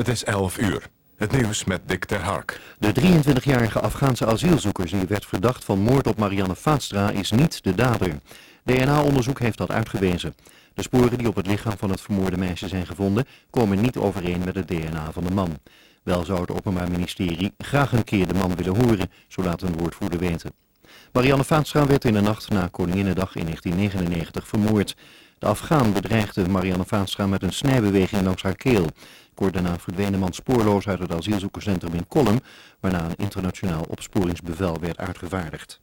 Het is 11 uur. Het nieuws met Dick ter Hark. De 23-jarige Afghaanse asielzoeker die werd verdacht van moord op Marianne Vaatstra is niet de dader. DNA-onderzoek heeft dat uitgewezen. De sporen die op het lichaam van het vermoorde meisje zijn gevonden komen niet overeen met het DNA van de man. Wel zou het Openbaar Ministerie graag een keer de man willen horen, zo laat een woordvoerder weten. Marianne Vaatstra werd in de nacht na Koninginnedag in 1999 vermoord. De Afghaan bedreigde Marianne Vaatstra met een snijbeweging langs haar keel. Kort daarna verdween de man spoorloos uit het asielzoekerscentrum in Kolm, waarna een internationaal opsporingsbevel werd uitgevaardigd.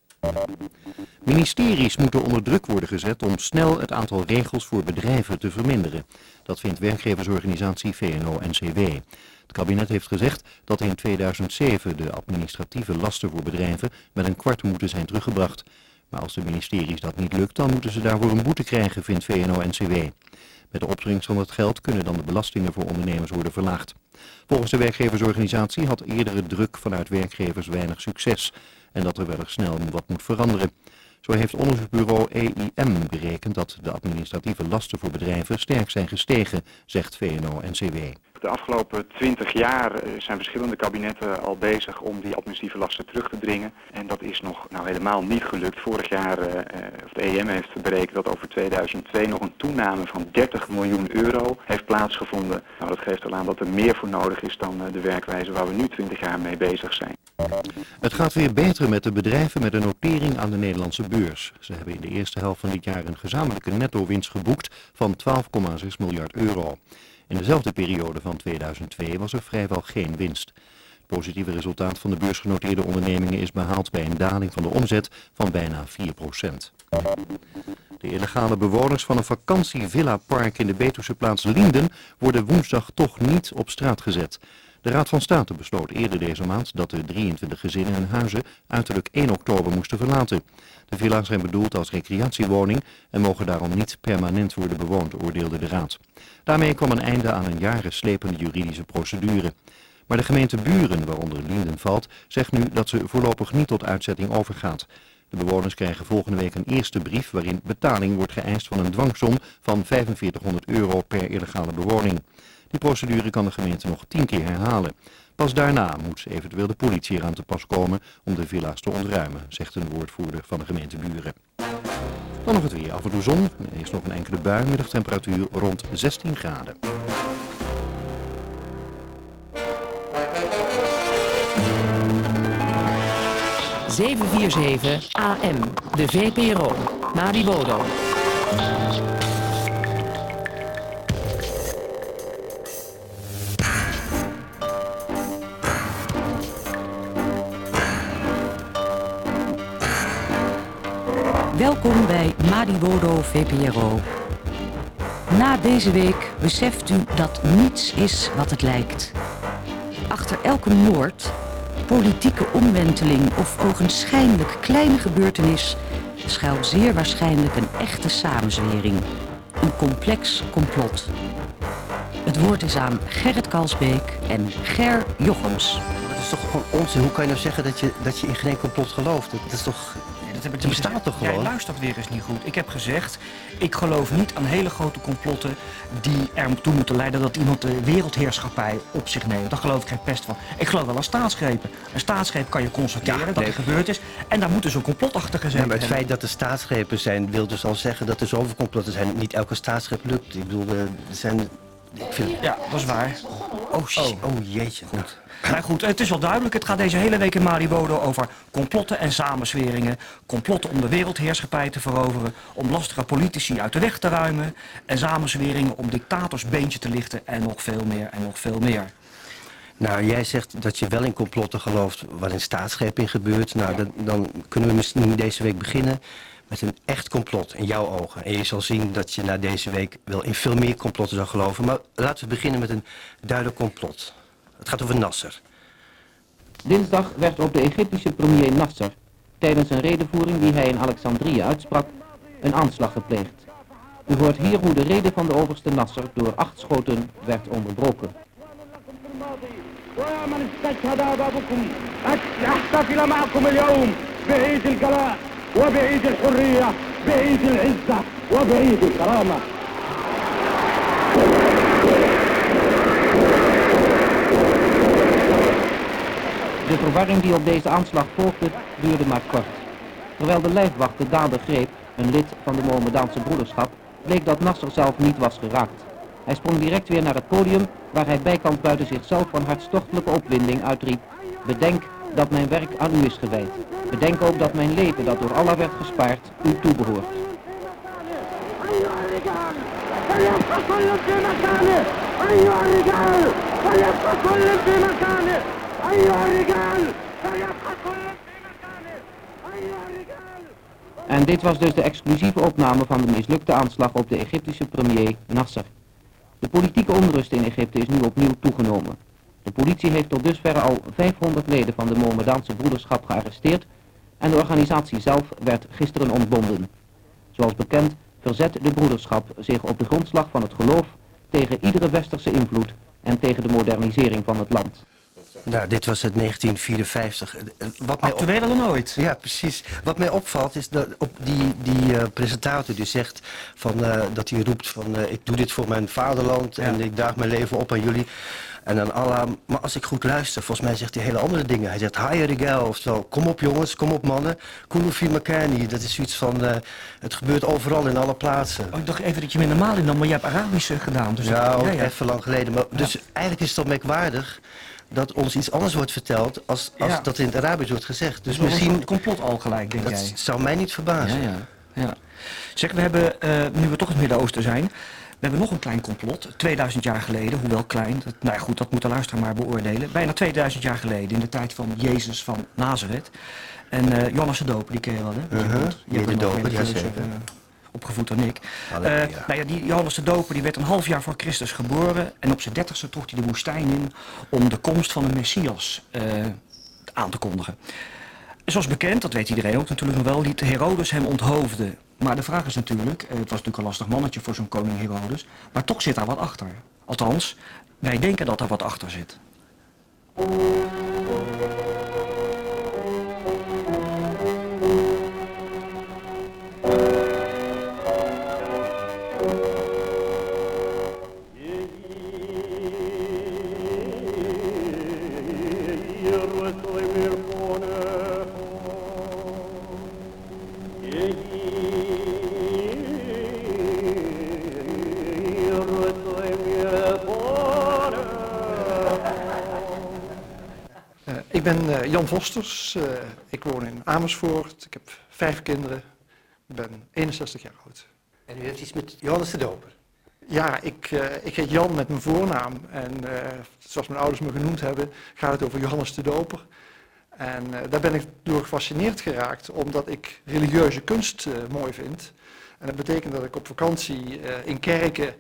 Ministeries moeten onder druk worden gezet om snel het aantal regels voor bedrijven te verminderen. Dat vindt werkgeversorganisatie VNO-NCW. Het kabinet heeft gezegd dat in 2007 de administratieve lasten voor bedrijven met een kwart moeten zijn teruggebracht. Maar als de ministeries dat niet lukt, dan moeten ze daarvoor een boete krijgen, vindt VNO-NCW. Met de opbrengst van het geld kunnen dan de belastingen voor ondernemers worden verlaagd. Volgens de werkgeversorganisatie had eerdere druk vanuit werkgevers weinig succes en dat er wel erg snel wat moet veranderen. Zo heeft onderzoeksbureau EIM berekend dat de administratieve lasten voor bedrijven sterk zijn gestegen, zegt VNO-NCW. De afgelopen twintig jaar eh, zijn verschillende kabinetten al bezig om die administratieve lasten terug te dringen. En dat is nog nou helemaal niet gelukt. Vorig jaar, uh, of de EM heeft berekend dat over 2002 nog een toename van 30 miljoen euro heeft plaatsgevonden. Nou, dat geeft al aan dat er meer voor nodig is dan de werkwijze waar we nu 20 jaar mee bezig zijn. Het gaat weer beter met de bedrijven met een notering aan de Nederlandse beurs. Ze hebben in de eerste helft van dit jaar een gezamenlijke netto-winst geboekt van 12,6 miljard euro. In dezelfde periode van 2002 was er vrijwel geen winst. Het positieve resultaat van de beursgenoteerde ondernemingen is behaald bij een daling van de omzet van bijna 4% De illegale bewoners van een vakantievillapark in de Betuwse plaats Linden worden woensdag toch niet op straat gezet. De Raad van State besloot eerder deze maand dat de 23 gezinnen hun huizen uiterlijk 1 oktober moesten verlaten. De villa's zijn bedoeld als recreatiewoning en mogen daarom niet permanent worden bewoond, oordeelde de Raad. Daarmee kwam een einde aan een jaren slepende juridische procedure. Maar de gemeente Buren, waaronder Linden valt, zegt nu dat ze voorlopig niet tot uitzetting overgaat. De bewoners krijgen volgende week een eerste brief waarin betaling wordt geëist van een dwangsom van 4500 euro per illegale bewoning. Die procedure kan de gemeente nog tien keer herhalen. Pas daarna moet eventueel de politie eraan te pas komen om de villa's te ontruimen, zegt een woordvoerder van de gemeente Buren. Dan nog het weer. Af en toe zon. Eerst nog een enkele bui. Middagtemperatuur rond 16 graden. ...747 AM, de VPRO, Maribodo. Welkom bij Madiwodo VPRO. Na deze week beseft u dat niets is wat het lijkt. Achter elke moord, politieke omwenteling of ogenschijnlijk kleine gebeurtenis schuilt zeer waarschijnlijk een echte samenzwering. Een complex complot. Het woord is aan Gerrit Kalsbeek en Ger Jochems. Dat is toch gewoon onzin. Hoe kan je nou zeggen dat je, dat je in geen complot gelooft? Dat is toch dat het bestaat toch gewoon? Jij luistert weer eens niet goed. Ik heb gezegd, ik geloof niet aan hele grote complotten die ertoe moeten leiden dat iemand de wereldheerschappij op zich neemt. Daar geloof ik geen pest van. Ik geloof wel aan staatsgrepen. Een staatsgreep kan je constateren dat er gebeurd is. En daar moet dus een complot achter gezet ja, maar het feit dat er staatsgrepen zijn, wil dus al zeggen dat er zoveel complotten zijn. Niet elke staatsgreep lukt. Ik bedoel, er zijn... Ja, dat is waar. Oh, oh. oh jeetje. Goed. Maar goed, het is wel duidelijk. Het gaat deze hele week in Maribodo over complotten en samensweringen. Complotten om de wereldheerschappij te veroveren. Om lastige politici uit de weg te ruimen. En samensweringen om dictators beentje te lichten. En nog veel meer en nog veel meer. Nou, jij zegt dat je wel in complotten gelooft waarin staatsgreep in gebeurt. Nou, dan, dan kunnen we misschien deze week beginnen met een echt complot in jouw ogen. En je zal zien dat je na deze week wel in veel meer complotten zou geloven. Maar laten we beginnen met een duidelijk complot. Het gaat over Nasser. Dinsdag werd op de Egyptische premier Nasser, tijdens een redenvoering die hij in Alexandrië uitsprak, een aanslag gepleegd. U hoort hier hoe de reden van de overste Nasser door acht schoten werd onderbroken. De verwarring die op deze aanslag volgde duurde maar kort. Terwijl de lijfwacht de dader greep, een lid van de Mohammedaanse broederschap, bleek dat Nasser zelf niet was geraakt. Hij sprong direct weer naar het podium, waar hij bijkant buiten zichzelf van hartstochtelijke opwinding uitriep. Bedenk dat mijn werk aan u is gewijd. Bedenk ook dat mijn leven dat door Allah werd gespaard, u toebehoort. En dit was dus de exclusieve opname van de mislukte aanslag op de Egyptische premier Nasser. De politieke onrust in Egypte is nu opnieuw toegenomen. De politie heeft tot dusver al 500 leden van de Mohammedaanse broederschap gearresteerd en de organisatie zelf werd gisteren ontbonden. Zoals bekend verzet de broederschap zich op de grondslag van het geloof tegen iedere westerse invloed en tegen de modernisering van het land. Nou, dit was het 1954. Eh, eh, Wat mij Actueler dan ooit. Ja, precies. Wat mij opvalt is dat op die, die eh, presentator die zegt van, eh, dat hij roept van eh, ik doe dit voor mijn vaderland en ik draag mijn leven op aan jullie. En dan Allah, maar als ik goed luister, volgens mij zegt hij hele andere dingen. Hij zegt haya regal, oftewel kom op jongens, kom op mannen. Kulu fi makani, dat is zoiets van eh, het gebeurt overal in alle plaatsen. Oh, ik dacht even dat je minder normaal in nam, maar je hebt Arabisch eh, gedaan. Dus ja, ook ja, ja. even lang geleden. Maar, dus eigenlijk is het toch merkwaardig dat ons iets anders wordt verteld als, als dat in het Arabisch wordt gezegd. Dus Dus misschien misschien, complot al gelijk, denk dat jij. zou mij niet verbazen. Ja, ja. ja. Zeg, we hebben, eh, nu we toch in het Midden-Oosten zijn, hebben nog een klein complot. 2000 jaar geleden, hoewel klein, dat, nou ja, goed, dat moet de luisteraar maar beoordelen. Bijna 2000 jaar geleden, in de tijd van Jezus van Nazareth. En eh Johannes de Doper, die ken je wel, hè? Uh-huh. Je bent de Doper, ja, zeker. eh, opgevoed dan ik. Eh, nou ja, die Johannes de Doper die werd een half jaar voor Christus geboren. En op zijn dertigste trok hij de woestijn in om de komst van de Messias aan te kondigen. Zoals bekend, dat weet iedereen ook natuurlijk nog wel, liet Herodes hem onthoofden. Maar de vraag is natuurlijk, eh, het was natuurlijk een lastig mannetje voor zo'n koning Herodes, maar toch zit daar wat achter. Althans, wij denken dat er wat achter zit. Ben eh, Jan Vosters. Eh, ik woon in Amersfoort. Ik heb vijf kinderen. Ik ben 61 jaar oud. En u heeft iets met Johannes de Doper. Ja, ik, eh, ik heet Jan met mijn voornaam. En zoals mijn ouders me genoemd hebben, gaat het over Johannes de Doper. En daar ben ik door gefascineerd geraakt, omdat ik religieuze kunst mooi vind. En dat betekent dat ik op vakantie in kerken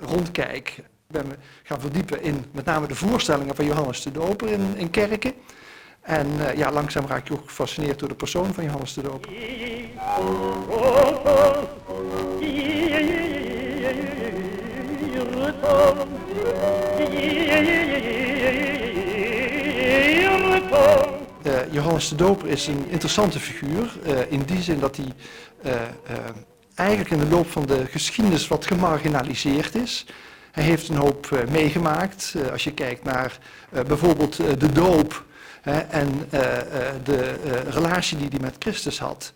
rondkijk. Ben me gaan verdiepen in met name de voorstellingen van Johannes de Doper in, in kerken. En eh, ja, langzaam raak je ook gefascineerd door de persoon van Johannes de Doper. Eh, Johannes de Doper is een interessante figuur. eh, in die zin dat hij eigenlijk in de loop van de geschiedenis wat gemarginaliseerd is. Hij heeft een hoop eh, meegemaakt. Eh, als je kijkt naar eh, bijvoorbeeld de doop en de relatie die hij met Christus had.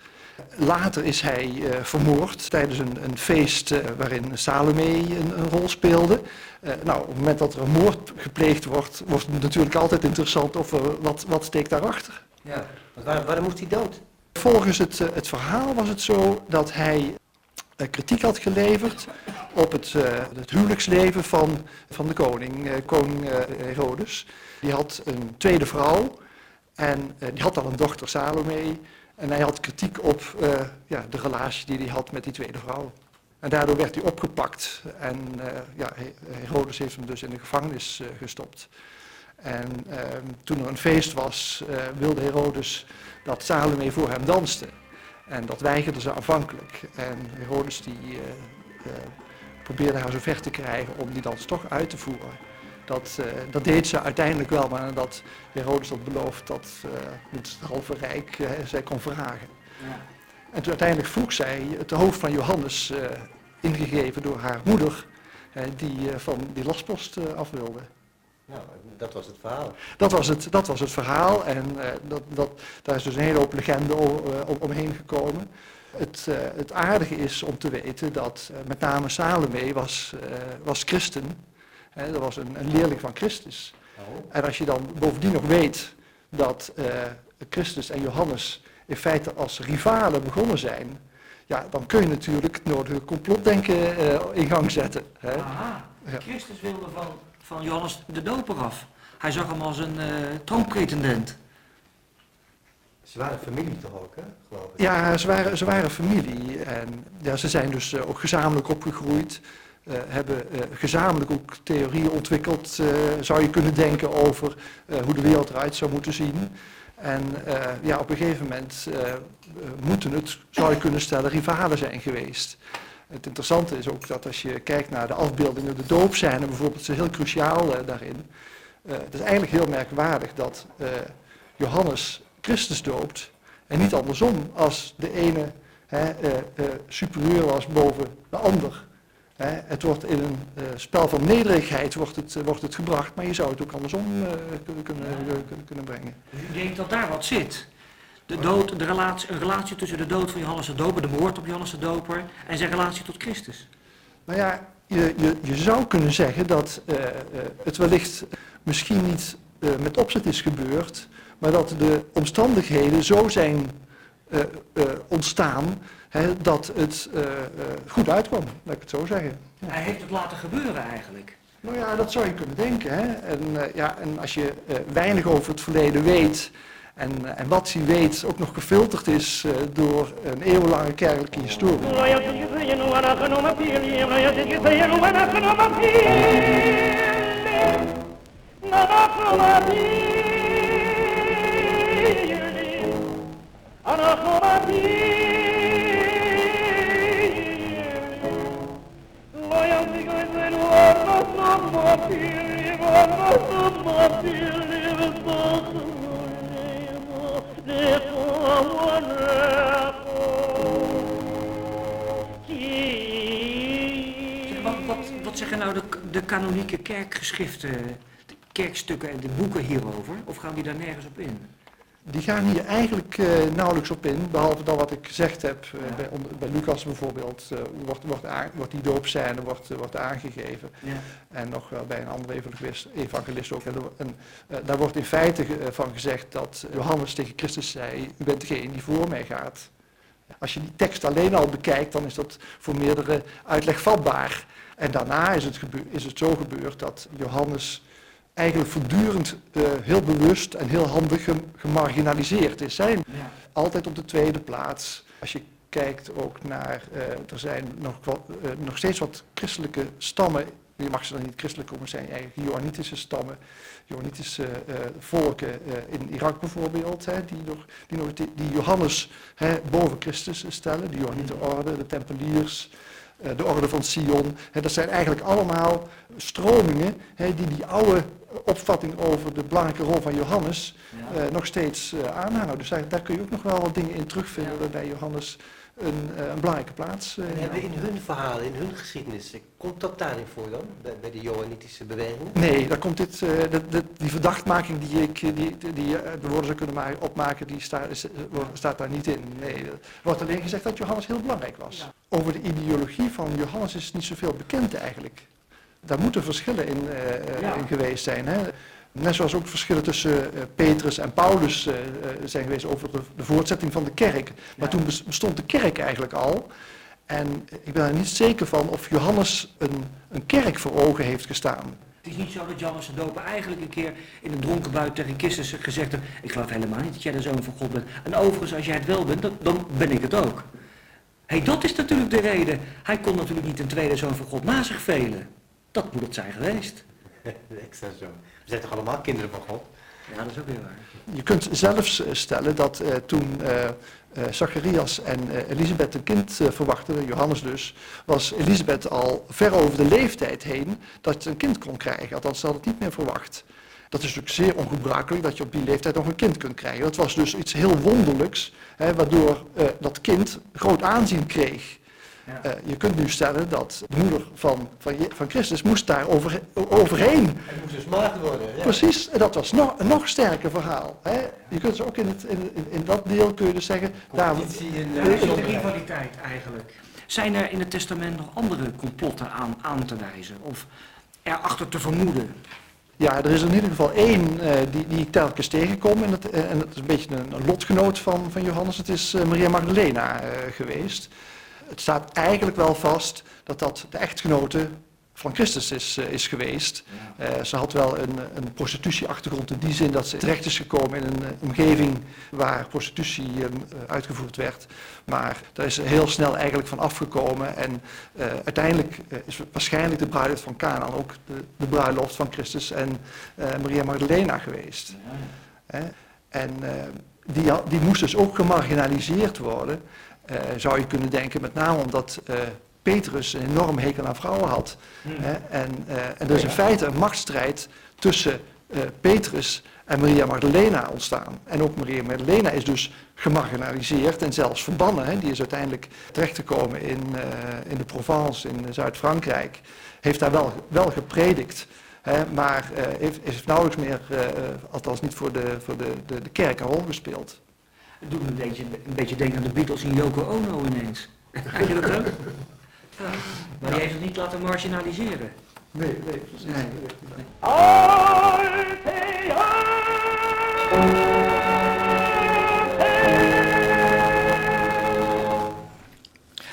Later is hij vermoord tijdens een, een feest waarin Salome een, een rol speelde. Nou, op het moment dat er een moord gepleegd wordt, wordt het natuurlijk altijd interessant of wat, wat steekt daarachter. Ja. Waar, waarom moest hij dood? Volgens het, het verhaal was het zo dat hij kritiek had geleverd op het, eh, het huwelijksleven van, van de koning, eh, koning eh, Herodes. Die had een tweede vrouw en eh, die had al een dochter Salome. En hij had kritiek op eh, ja, de relatie die hij had met die tweede vrouw. En daardoor werd hij opgepakt en eh, ja, He- Herodes heeft hem dus in de gevangenis eh, gestopt. En ehm, toen er een feest was, eh, wilde Herodes dat Salome voor hem danste. En dat weigerde ze aanvankelijk. En Herodes die, eh, eh, probeerde haar zo ver te krijgen om die dans toch uit te voeren. Dat, eh, dat deed ze uiteindelijk wel, maar nadat Herodes had beloofd dat het halve rijk zij kon vragen. En toen uiteindelijk vroeg zij het hoofd van Johannes, ingegeven door haar moeder, die van die lastpost af wilde. Nou, dat was het verhaal. Dat was het, dat was het verhaal en uh, dat, dat, daar is dus een hele hoop legende om, uh, omheen gekomen. Het, uh, het, aardige is om te weten dat met name Salome was, was christen. Hè, dat was een, een, leerling van Christus. Oh. En als je dan bovendien nog weet dat Christus en Johannes in feite als rivalen begonnen zijn, ja, dan kun je natuurlijk het nodige complotdenken in gang zetten. Hè. Aha, Christus wilde van van Johannes de Doper af. Hij zag hem als een uh, troonpretendent. Ze waren familie toch ook, hè, geloof ik? Ja, ze waren, ze waren familie. En ja, ze zijn dus uh, ook gezamenlijk opgegroeid. Uh, hebben gezamenlijk ook theorieën ontwikkeld, zou je kunnen denken, over hoe de wereld eruit zou moeten zien. En ja, op een gegeven moment moeten het, zou je kunnen stellen, rivalen zijn geweest. Het interessante is ook dat als je kijkt naar de afbeeldingen, de doopscène bijvoorbeeld, is heel cruciaal uh, daarin. Uh, het is eigenlijk heel merkwaardig dat uh, Johannes Christus doopt en niet andersom als de ene hè, superieur was boven de ander. Het wordt in een spel van nederigheid wordt het, wordt het gebracht, maar je zou het ook andersom kunnen, kunnen, kunnen brengen. Ik denk dat daar wat zit. De dood, de relatie, een relatie tussen de dood van Johannes de Doper, de moord op Johannes de Doper en zijn relatie tot Christus. Nou ja, je, je, je zou kunnen zeggen dat uh, uh, het wellicht misschien niet uh, met opzet is gebeurd, maar dat de omstandigheden zo zijn ontstaan hè, dat het goed uitkwam, laat ik het zo zeggen. Ja. Hij heeft het laten gebeuren eigenlijk. Nou ja, dat zou je kunnen denken. Hè? En, ja, en als je weinig over het verleden weet, en, en wat hij weet ook nog gefilterd is uh, door een eeuwenlange kerkelijke historie. Wat zeggen nou de, de kanonieke kerkgeschriften, de kerkstukken en de boeken hierover? Of gaan die daar nergens op in? Die gaan hier eigenlijk uh, nauwelijks op in, behalve dan wat ik gezegd heb. Uh, bij, bij, Lucas bijvoorbeeld uh, wordt, wordt, aan, wordt, die doopscène wordt, wordt aangegeven. Ja. En nog bij een andere evangelist, evangelist ook. En, daar wordt in feite van gezegd dat Johannes tegen Christus zei, u bent degene die voor mij gaat. Als je die tekst alleen al bekijkt, dan is dat voor meerdere uitleg vatbaar. En daarna is het, is het zo gebeurd dat Johannes eigenlijk voortdurend uh, heel bewust en heel handig gemarginaliseerd is. Zijn ja. altijd op de tweede plaats. Als je kijkt ook naar, uh, er zijn nog, wat, uh, nog steeds wat christelijke stammen, je mag ze dan niet christelijk noemen, zijn eigenlijk Johannitische stammen, Johannitische volken in Irak bijvoorbeeld, hè, die, nog, die, nog, die, die Johannes hè, boven Christus stellen, de Johannitenorde, de Tempeliers, de orde van Sion. dat zijn eigenlijk allemaal stromingen die die oude opvatting over de belangrijke rol van Johannes ja. uh, nog steeds uh, aanhangen. Dus daar, daar, kun je ook nog wel wat dingen in terugvinden waarbij Johannes een, uh, een belangrijke plaats uh, hebben in hun verhalen, in hun geschiedenis, komt dat daarin voor dan, bij, bij de Johannitische beweging? Nee, daar komt dit, de, de, die verdachtmaking die, ik, die, die, die de woorden zou kunnen maken, opmaken, die sta, is, staat daar niet in. Nee, er wordt alleen gezegd dat Johannes heel belangrijk was. Ja. Over de ideologie van Johannes is niet zoveel bekend eigenlijk daar moeten verschillen in, uh, ja. in geweest zijn. Hè? Net zoals ook verschillen tussen uh, Petrus en Paulus uh, zijn geweest over de, de, voortzetting van de kerk. Maar ja. toen bestond de kerk eigenlijk al. En ik ben er niet zeker van of Johannes een, een kerk voor ogen heeft gestaan. Het is niet zo dat Johannes de Doper eigenlijk een keer in een dronken buit tegen Christus gezegd heeft... ik geloof helemaal niet dat jij de zoon van God bent. En overigens, als jij het wel bent, dan, dan ben ik het ook. Hé, hey, dat is natuurlijk de reden. Hij kon natuurlijk niet een tweede zoon van God na zich velen. Dat moet het zijn geweest. Extra zo. We zijn toch allemaal kinderen van God? Ja, dat is ook weer waar. Je kunt zelfs stellen dat uh, toen uh, uh, Zacharias en Elisabeth een kind verwachten, Johannes dus, was Elisabeth al ver over de leeftijd heen dat ze een kind kon krijgen. Althans, ze had het niet meer verwacht. Dat is natuurlijk zeer ongebruikelijk dat je op die leeftijd nog een kind kunt krijgen. Dat was dus iets heel wonderlijks, hè, waardoor dat kind groot aanzien kreeg. Ja. Eh, je kunt nu stellen dat de moeder van, van, van Christus moest daar over, overheen. Hij moest dus maagd worden. Ja. Precies, en dat was nog, een nog sterker verhaal. Hè? Je kunt ze ook in, het, in, in, in dat deel kun je dus zeggen, daar, Competitie is de rivaliteit eigenlijk. Zijn er in het testament nog andere complotten aan, aan te wijzen? Of erachter te vermoeden? Ja, er is in ieder geval één eh, die, die ik telkens tegenkom. En dat, eh, en dat is een beetje een, een lotgenoot van, van Johannes. Het is eh, Maria Magdalena eh, geweest. Het staat eigenlijk wel vast dat dat de echtgenote van Christus is, eh, is geweest. Eh, ze had wel een, een prostitutieachtergrond in die zin dat ze terecht is gekomen in een eh, omgeving waar prostitutie eh, uitgevoerd werd. Maar daar is ze heel snel eigenlijk van afgekomen. En uiteindelijk is waarschijnlijk de bruiloft van Canaan ook de, de bruiloft van Christus en Maria Magdalena geweest. En die, die moest dus ook gemarginaliseerd worden, eh, zou je kunnen denken, met name omdat eh, Petrus een enorm hekel aan vrouwen had. Hè? En, eh, en er is in feite een machtsstrijd tussen Petrus en Maria Magdalena ontstaan. En ook Maria Magdalena is dus gemarginaliseerd en zelfs verbannen. Hè? Die is uiteindelijk terechtgekomen in, eh, in de Provence in Zuid-Frankrijk. Heeft daar wel, wel gepredikt. Hè, maar heeft, heeft nauwelijks meer, althans niet voor, de, voor de, de, de kerk, een rol gespeeld. Het doet me een beetje, een beetje denken aan de Beatles en Yoko Ono ineens. Heb je dat ook? Maar die heeft het niet laten marginaliseren. Nee, nee, precies.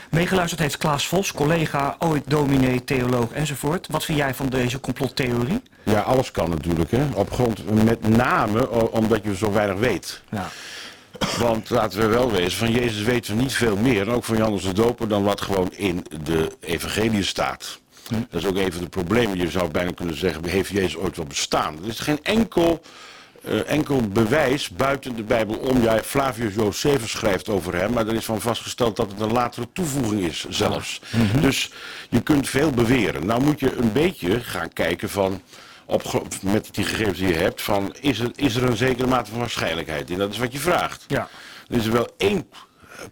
Meegeluisterd heeft Klaas Vos, collega, ooit dominee, theoloog enzovoort. Wat vind jij van deze complottheorie? Ja, alles kan natuurlijk. Hè? Op grond, met name omdat je zo weinig weet. Ja. Want laten we wel wezen, van Jezus weten we niet veel meer, en ook van Johannes de Doper, dan wat gewoon in de evangelie staat. Dat is ook een van de problemen. Je zou bijna kunnen zeggen, heeft Jezus ooit wel bestaan? Er is geen enkel, eh, enkel bewijs buiten de Bijbel om. Ja, Flavius Josephus schrijft over hem, maar er is van vastgesteld dat het een latere toevoeging is zelfs. Dus je kunt veel beweren. Nou moet je een beetje gaan kijken van op, met die gegevens die je hebt, van is er, is er een zekere mate van waarschijnlijkheid in? Dat is wat je vraagt. Ja. Er is wel één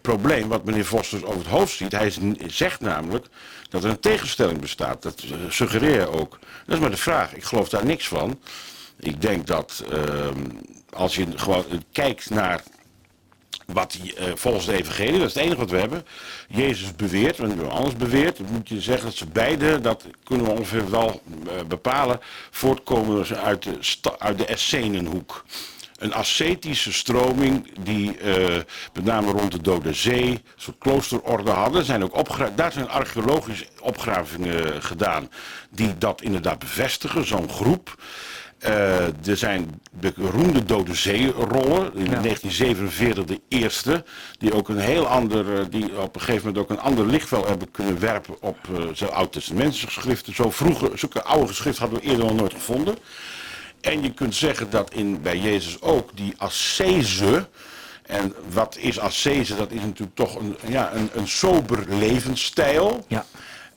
probleem wat meneer Vos dus over het hoofd ziet. Hij zegt namelijk dat er een tegenstelling bestaat. Dat eh, suggereer je ook. Dat is maar de vraag. Ik geloof daar niks van. Ik denk dat ehm, als je gewoon kijkt naar wat eh, volgens de evangelie, dat is het enige wat we hebben. Jezus beweert, want anders beweert, dan moet je zeggen dat ze beide, dat kunnen we ongeveer wel eh, bepalen, voortkomen ze uit de, uit de Essenenhoek. Een ascetische stroming die eh, met name rond de Dode Zee een soort kloosterorde hadden. Zijn ook daar zijn archeologische opgravingen gedaan die dat inderdaad bevestigen, zo'n groep. Eh, er zijn beroemde Dode Zee-rollen. In 1947 de eerste. Die ook een heel ander, eh, die op een gegeven moment ook een ander lichtveld hebben kunnen werpen op uh, zo'n oud-testamentische geschriften. Zo vroege, zulke oude geschriften hadden we eerder nog nooit gevonden. En je kunt zeggen dat in, bij Jezus ook die ascese. En wat is ascese? Dat is natuurlijk toch een, ja, een, een sober levensstijl. Ja.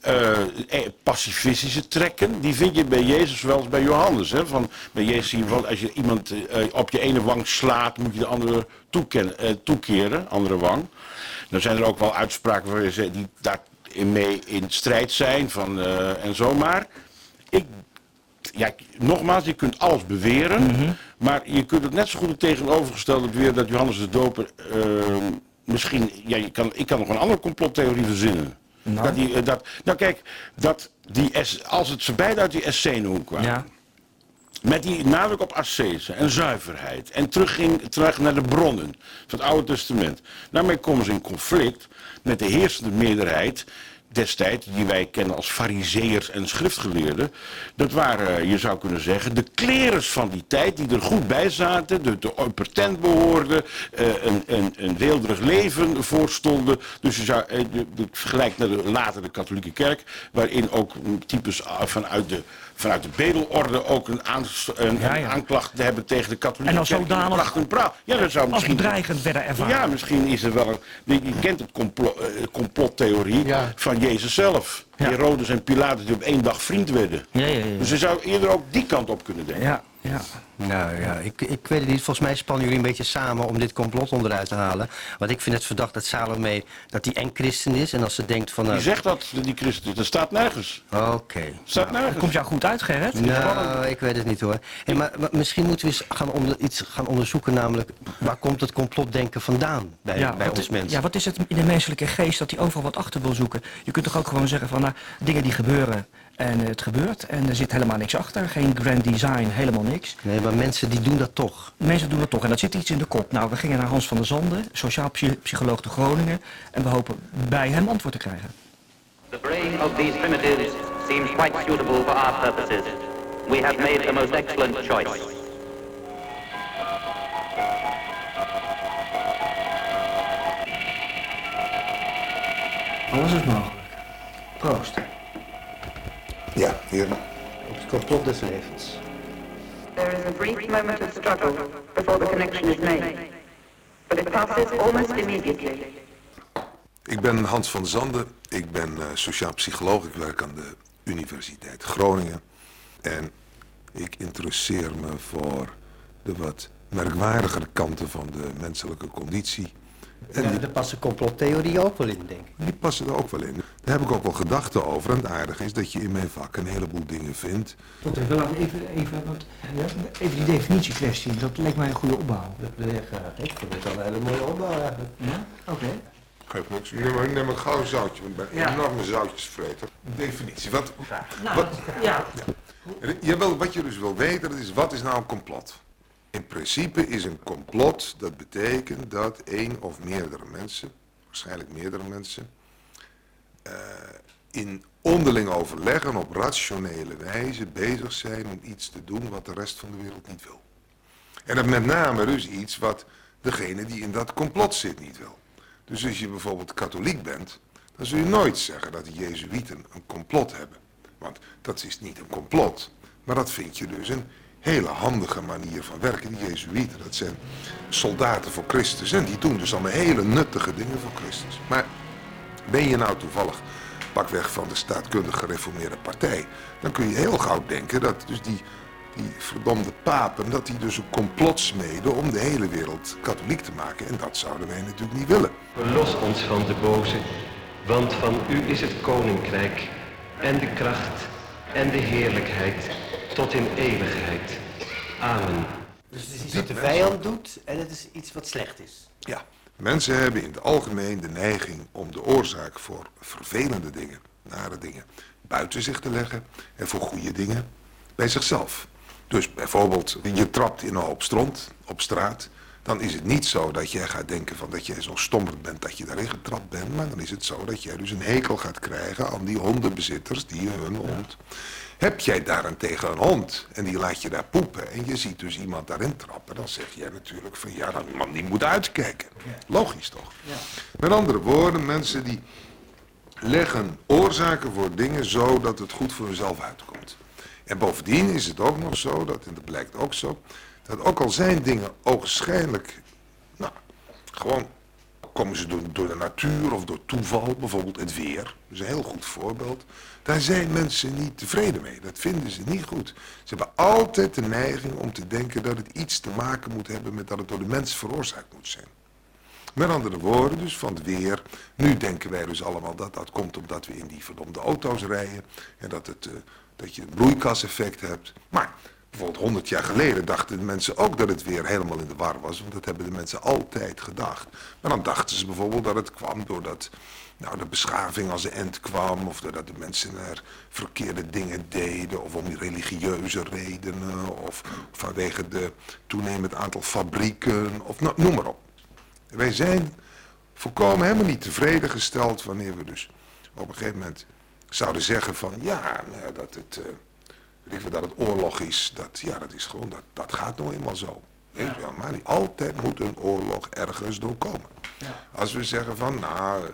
Eh, pacifistische trekken, die vind je bij Jezus wel als bij Johannes. Hè? Van, bij Jezus zie je wel, als je iemand eh, op je ene wang slaat, moet je de andere toeken, eh, toekeren, andere wang. Dan zijn er ook wel uitspraken waar je zegt, die daarmee in strijd zijn van, en zo. Maar ik, ja, nogmaals, je kunt alles beweren, maar je kunt het net zo goed het tegenovergestelde beweren dat Johannes de Doper eh, misschien, ja, je kan, ik kan nog een andere complottheorie verzinnen. Dat die, eh, dat, nou kijk, dat die, als het ze beide uit die Essenehoek kwamen. Ja. Met die nadruk op ascese en zuiverheid. En terugging, terug naar de bronnen van het Oude Testament. Daarmee komen ze in conflict met de heersende meerderheid destijds, die wij kennen als fariseërs en schriftgeleerden. Dat waren, eh, je zou kunnen zeggen, de klerers van die tijd, die er goed bij zaten, de, de patent behoorden, eh, een, een, een weelderig leven voorstonden. Dus je zou, eh, de, de, vergelijk naar de, later de katholieke kerk, waarin ook types ah, vanuit de, vanuit de bedelorde ook een, aans- een, Ja, een aanklacht hebben tegen de katholieke En als kerk. zodanig pracht en praal. Ja, dat zou Als misschien... bedreigend werden ervaren. Ja, misschien is er wel een. Je je kent het complo- eh, complottheorie Ja. van Jezus zelf. Ja. Herodes en Pilatus die op één dag vriend werden. Ja, ja, ja. Dus je zou eerder ook die kant op kunnen denken. Ja. Nou ja, ik, ik weet het niet. Volgens mij spannen jullie een beetje samen om dit complot onderuit te halen. Want ik vind het verdacht dat Salome, dat die en christen is. En als ze denkt van... Wie nou, zegt dat, die christen? Dat staat nergens. Oké. staat Dat nergens. komt jou goed uit, Gerrit. Nou, ik weet het niet hoor. Hey, maar, maar misschien moeten we eens gaan onder, iets gaan onderzoeken, namelijk waar komt het complotdenken vandaan bij, bij ons is, mensen? ja, wat is het in de menselijke geest dat hij overal wat achter wil zoeken? Je kunt toch ook gewoon zeggen van, nou, dingen die gebeuren en het gebeurt en er zit helemaal niks achter. Geen grand design, helemaal niks. Nee, maar mensen die doen dat toch. Mensen doen dat toch en dat zit iets in de kop. Nou, we gingen naar Hans van der Zanden, sociaal psy- psycholoog te Groningen. En we hopen bij hem antwoord te krijgen. The brain of these primitives seems quite suitable for our purposes. We have made a most excellent choice. Alles is mogelijk. Proost. Ja, hier. Op het complot des levens. There is a brief moment of struggle before the connection is made, but it passes almost immediately. Ik ben Hans van Zanden. Ik ben eh, sociaal psycholoog. Ik werk aan de Universiteit Groningen. En ik interesseer me voor de wat merkwaardigere kanten van de menselijke conditie. En Ja, die, daar passen complottheorieën ook wel in, denk ik. die passen er ook wel in. Daar heb ik ook wel gedachten over. En het aardige is dat je in mijn vak een heleboel dingen vindt. Tot even, laten even, even, want, even die definitiekwestie, dat leek mij een goede opbouw. Dat wil je graag. Ik vind het al een hele mooie opbouw eigenlijk. Ja? Oké. Geef niks. Neem maar, neem maar gauw een zoutje, want ik ben Ja. een enorme zoutjesvreter. Definitie. Wat, Nou, wat, ja. Je wil, wat je dus wil weten, dat is wat is nou een complot? In principe is een complot, dat betekent dat één of meerdere mensen, waarschijnlijk meerdere mensen, eh, in onderling overleg en op rationele wijze bezig zijn om iets te doen wat de rest van de wereld niet wil. En dat met name dus iets wat degene die in dat complot zit niet wil. Dus als je bijvoorbeeld katholiek bent, dan zul je nooit zeggen dat de Jezuïeten een complot hebben. Want dat is niet een complot, maar dat vind je dus een hele handige manier van werken. Die Jezuïeten, dat zijn soldaten voor Christus en die doen dus allemaal hele nuttige dingen voor Christus. Maar ben je nou toevallig pakweg van de staatkundig gereformeerde partij, dan kun je heel gauw denken dat dus die, die verdomde papen, dat die dus een complot smeden om de hele wereld katholiek te maken. En dat zouden wij natuurlijk niet willen. Verlos ons van de boze, want van u is het koninkrijk en de kracht en de heerlijkheid tot in eeuwigheid. Amen. Dus het is iets wat de vijand doet en het is iets wat slecht is. Ja, mensen hebben in het algemeen de neiging om de oorzaak voor vervelende dingen, nare dingen, buiten zich te leggen en voor goede dingen bij zichzelf. Dus bijvoorbeeld, je trapt in een hoop stront op straat, dan is het niet zo dat jij gaat denken van dat jij zo stommerd bent dat je daarin getrapt bent, maar dan is het zo dat jij dus een hekel gaat krijgen aan die hondenbezitters die hun hond. Heb jij daarentegen een hond en die laat je daar poepen en je ziet dus iemand daarin trappen, dan zeg jij natuurlijk van ja, dat man die moet uitkijken. Logisch toch? Met andere woorden, mensen die leggen oorzaken voor dingen zo dat het goed voor hunzelf uitkomt. En bovendien is het ook nog zo, dat, en dat blijkt ook zo, dat ook al zijn dingen ogenschijnlijk, nou, gewoon komen ze door, door de natuur of door toeval, bijvoorbeeld het weer, dat is een heel goed voorbeeld. Daar zijn mensen niet tevreden mee, dat vinden ze niet goed. Ze hebben altijd de neiging om te denken dat het iets te maken moet hebben met dat het door de mens veroorzaakt moet zijn. Met andere woorden, dus van het weer. Nu denken wij dus allemaal dat dat komt omdat we in die verdomde auto's rijden. En dat, het, eh, dat je een broeikaseffect hebt. Maar bijvoorbeeld 100 jaar geleden dachten de mensen ook dat het weer helemaal in de war was. Want dat hebben de mensen altijd gedacht. Maar dan dachten ze bijvoorbeeld dat het kwam doordat nou, de beschaving als een end kwam. Of doordat de mensen er verkeerde dingen deden. Of om religieuze redenen. Of vanwege de toenemend aantal fabrieken. Of nou, noem maar op. Wij zijn volkomen helemaal niet tevreden gesteld wanneer we dus op een gegeven moment zouden zeggen van ja, nou ja, dat het, eh, weet ik dat het oorlog is, dat, ja, dat is gewoon, dat, dat gaat nou eenmaal zo. Weet je wel, maar niet altijd moet een oorlog ergens doorkomen. Als we zeggen van nou,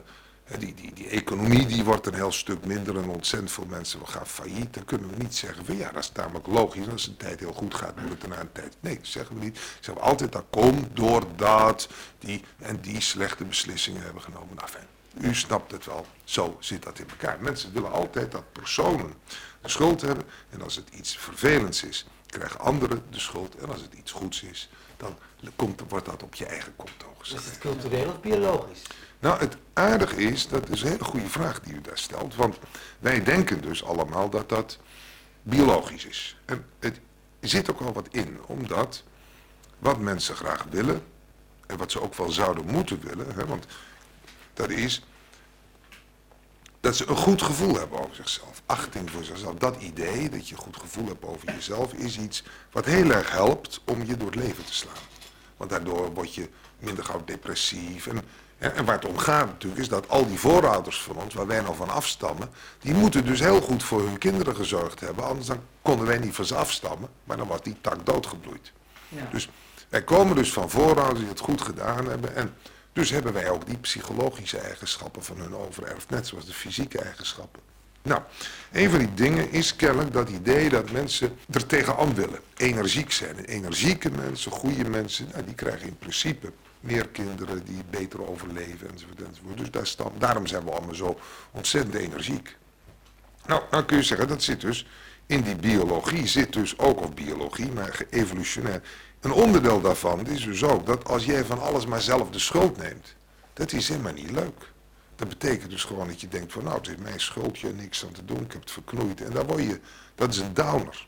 die, die, die economie die wordt een heel stuk minder en ontzettend veel mensen gaan failliet, dan kunnen we niet zeggen van ja, dat is namelijk logisch. Als een tijd heel goed gaat, moet het daarna een tijd. Nee, dat zeggen we niet. Zeggen we altijd dat komt doordat die en die slechte beslissingen hebben genomen. Nou, fijn. U snapt het wel. Zo zit dat in elkaar. Mensen willen altijd dat personen de schuld hebben. En als het iets vervelends is, krijgen anderen de schuld. En als het iets goeds is, dan komt, wordt dat op je eigen konto gezet. Is het cultureel of biologisch? Nou, het aardige is, dat is een hele goede vraag die u daar stelt. Want wij denken dus allemaal dat dat biologisch is. En het zit ook wel wat in, omdat wat mensen graag willen, en wat ze ook wel zouden moeten willen, hè, want dat is dat ze een goed gevoel hebben over zichzelf. Achting voor zichzelf. Dat idee, dat je een goed gevoel hebt over jezelf, is iets wat heel erg helpt om je door het leven te slaan. Want daardoor word je minder gauw depressief. En, en, waar het om gaat natuurlijk is dat al die voorouders van ons, waar wij nou van afstammen, die moeten dus heel goed voor hun kinderen gezorgd hebben. Anders dan konden wij niet van ze afstammen, maar dan was die tak doodgebloeid. Ja. Dus wij komen dus van voorouders die het goed gedaan hebben. En dus hebben wij ook die psychologische eigenschappen van hun overerfd, net zoals de fysieke eigenschappen. Nou, een van die dingen is kennelijk dat idee dat mensen er tegenaan willen. Energiek zijn. En energieke mensen, goede mensen, nou, die krijgen in principe meer kinderen die beter overleven enzovoort. enzovoort. Dus daar stam, daarom zijn we allemaal zo ontzettend energiek. Nou, dan kun je zeggen, dat zit dus in die biologie, zit dus ook, of biologie, maar evolutionair. Een onderdeel daarvan is dus ook dat als jij van alles maar zelf de schuld neemt, dat is helemaal niet leuk. Dat betekent dus gewoon dat je denkt van nou, het is mijn schuld, je hebt niks aan te doen, ik heb het verknoeid. En daar word je, dat is een downer.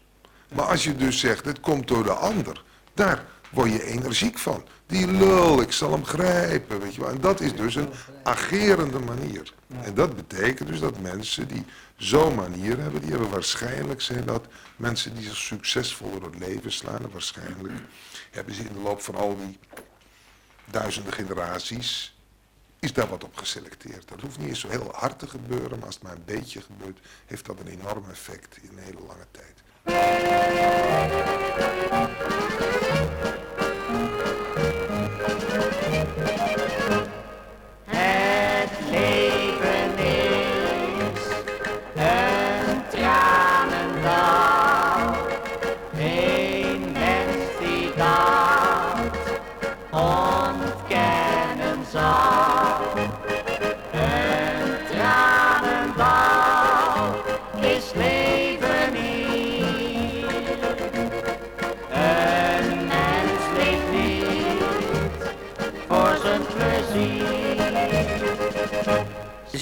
Maar als je dus zegt, het komt door de ander, daar word je energiek van. Die lul, ik zal hem grijpen, weet je wel. En dat is dus een agerende manier. En dat betekent dus dat mensen die zo'n manier hebben, die hebben waarschijnlijk, zijn dat mensen die zich succesvol door het leven slaan, en waarschijnlijk hebben ze in de loop van al die duizenden generaties, is daar wat op geselecteerd. Dat hoeft niet eens zo heel hard te gebeuren, maar als het maar een beetje gebeurt, heeft dat een enorm effect in een hele lange tijd.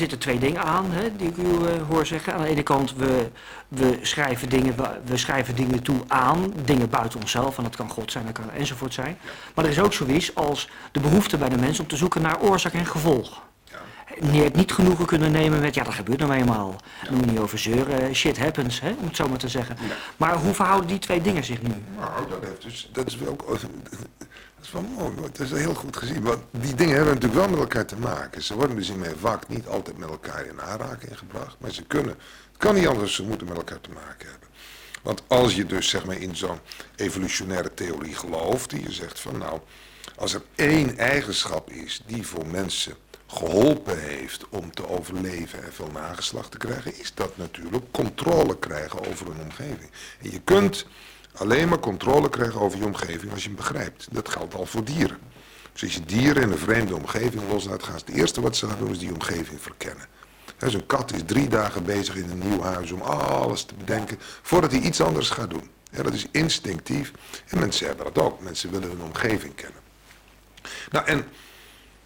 Zitten twee dingen aan hè, die ik u eh, hoor zeggen. Aan de ene kant, we, we, schrijven dingen, we, we schrijven dingen toe aan, dingen buiten onszelf. En dat kan God zijn, dat kan enzovoort zijn. Maar er is ook zoiets als de behoefte bij de mens om te zoeken naar oorzaak en gevolg. Neer het niet genoegen kunnen nemen met, ja dat gebeurt nou eenmaal. Moet je niet over zeuren, shit happens, hè, om het zo maar te zeggen. Maar hoe verhouden die twee dingen zich nu? Nou, dat, heeft dus, dat is wel, dat is wel mooi, dat is heel goed gezien. Want die dingen hebben natuurlijk wel met elkaar te maken. Ze worden dus in mijn vak niet altijd met elkaar in aanraking gebracht, maar ze kunnen, het kan niet anders, ze moeten met elkaar te maken hebben. Want als je dus zeg maar in zo'n evolutionaire theorie gelooft, die je zegt van nou, als er één eigenschap is die voor mensen geholpen heeft om te overleven en veel nageslacht te krijgen, is dat natuurlijk controle krijgen over een omgeving. En je kunt alleen maar controle krijgen over je omgeving als je hem begrijpt. Dat geldt al voor dieren. Dus als je dieren in een vreemde omgeving loslaat, gaan het eerste wat ze gaan doen is die omgeving verkennen. Zo'n kat is drie dagen bezig in een nieuw huis om alles te bedenken voordat hij iets anders gaat doen. Dat is instinctief. En mensen hebben dat ook. Mensen willen hun omgeving kennen. Nou, en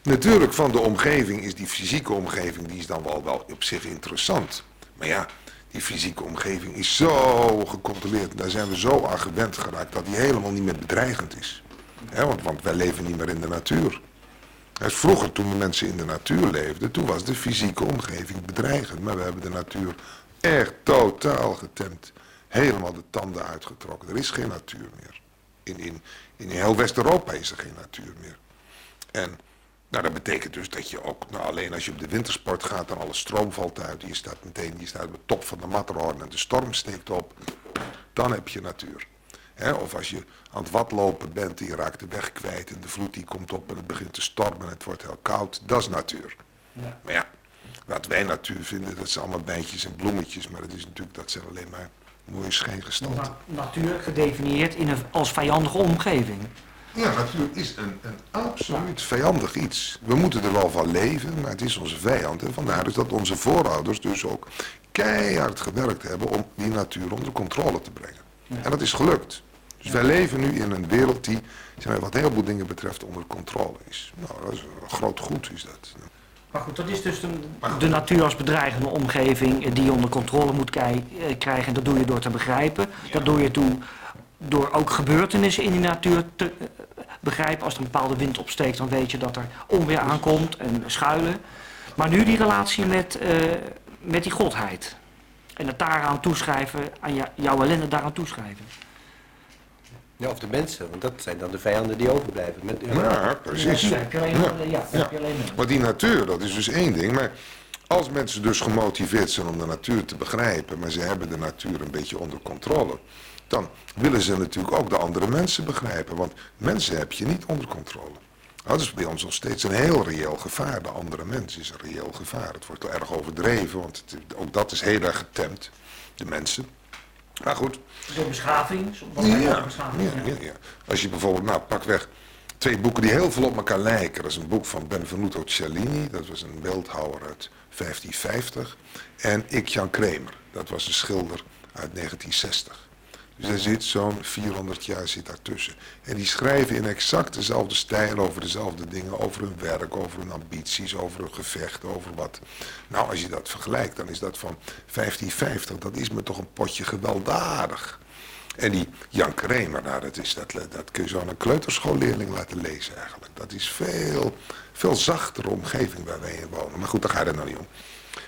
natuurlijk van de omgeving is die fysieke omgeving, die is dan wel, wel op zich interessant. Maar ja, die fysieke omgeving is zo gecontroleerd. Daar zijn we zo aan gewend geraakt dat die helemaal niet meer bedreigend is. Hè, want, want wij leven niet meer in de natuur. Hè, vroeger, toen de mensen in de natuur leefden, toen was de fysieke omgeving bedreigend. Maar we hebben de natuur echt totaal getemd. Helemaal de tanden uitgetrokken. Er is geen natuur meer. In, in, in heel West-Europa is er geen natuur meer. En nou, dat betekent dus dat je ook, nou, alleen als je op de wintersport gaat en alle stroom valt uit, je staat meteen je staat op de top van de Matterhorn en de storm steekt op, dan heb je natuur. Of als je aan het watlopen bent en je raakt de weg kwijt en de vloed die komt op en het begint te stormen en het wordt heel koud, dat is natuur. Ja. Maar ja, wat wij natuur vinden, dat zijn allemaal bijtjes en bloemetjes, maar dat is natuurlijk, dat zijn alleen maar mooie schijngestalten. Na- natuur gedefinieerd in een, als vijandige omgeving. Ja, natuur is een, een absoluut vijandig iets. We moeten er wel van leven, maar het is onze vijand. En vandaar dus dat onze voorouders dus ook keihard gewerkt hebben om die natuur onder controle te brengen. En dat is gelukt. Dus wij leven nu in een wereld die, zeg maar, wat heel veel dingen betreft, onder controle is. Nou, dat is een groot goed, is dat. Maar goed, dat is dus de, de natuur als bedreigende omgeving die je onder controle moet eh, krijgen. En dat doe je door te begrijpen. Dat doe je toe door ook gebeurtenissen in die natuur te begrijpen. Als er een bepaalde wind opsteekt, dan weet je dat er onweer aankomt en schuilen. Maar nu die relatie met, eh, met die godheid. En het daaraan toeschrijven, aan jou- jouw ellende daaraan toeschrijven. Ja, of de mensen, want dat zijn dan de vijanden die overblijven. Met, Ja, precies. Ja, heb je alleen- Ja. ja, Ja. heb je alleen maar. Maar die natuur, dat is dus één ding. Maar als mensen dus gemotiveerd zijn om de natuur te begrijpen, maar ze hebben de natuur een beetje onder controle, dan willen ze natuurlijk ook de andere mensen begrijpen. Want mensen heb je niet onder controle. Dat is bij ons nog steeds een heel reëel gevaar. De andere mens is een reëel gevaar. Het wordt wel erg overdreven, want het- ook dat is heel erg getemd. De mensen. Maar goed, Door beschaving. ja, ja, ja, ja. Als je bijvoorbeeld, nou pak weg twee boeken die heel veel op elkaar lijken. Dat is een boek van Benvenuto Cellini, dat was een beeldhouwer uit 1550. En Ik Jan Kramer, dat was een schilder uit 1960. Dus er zit zo'n 400 jaar zit daartussen. En die schrijven in exact dezelfde stijl over dezelfde dingen. Over hun werk, over hun ambities, over hun gevecht, over wat. Nou, als je dat vergelijkt, dan is dat van 1550. Dat is me toch een potje gewelddadig. En die Jan Kramer, nou, dat, is, dat, dat kun je zo aan een kleuterschoolleerling laten lezen eigenlijk. Dat is veel, veel zachtere omgeving waar wij in wonen. Maar goed, daar gaat het nou niet om.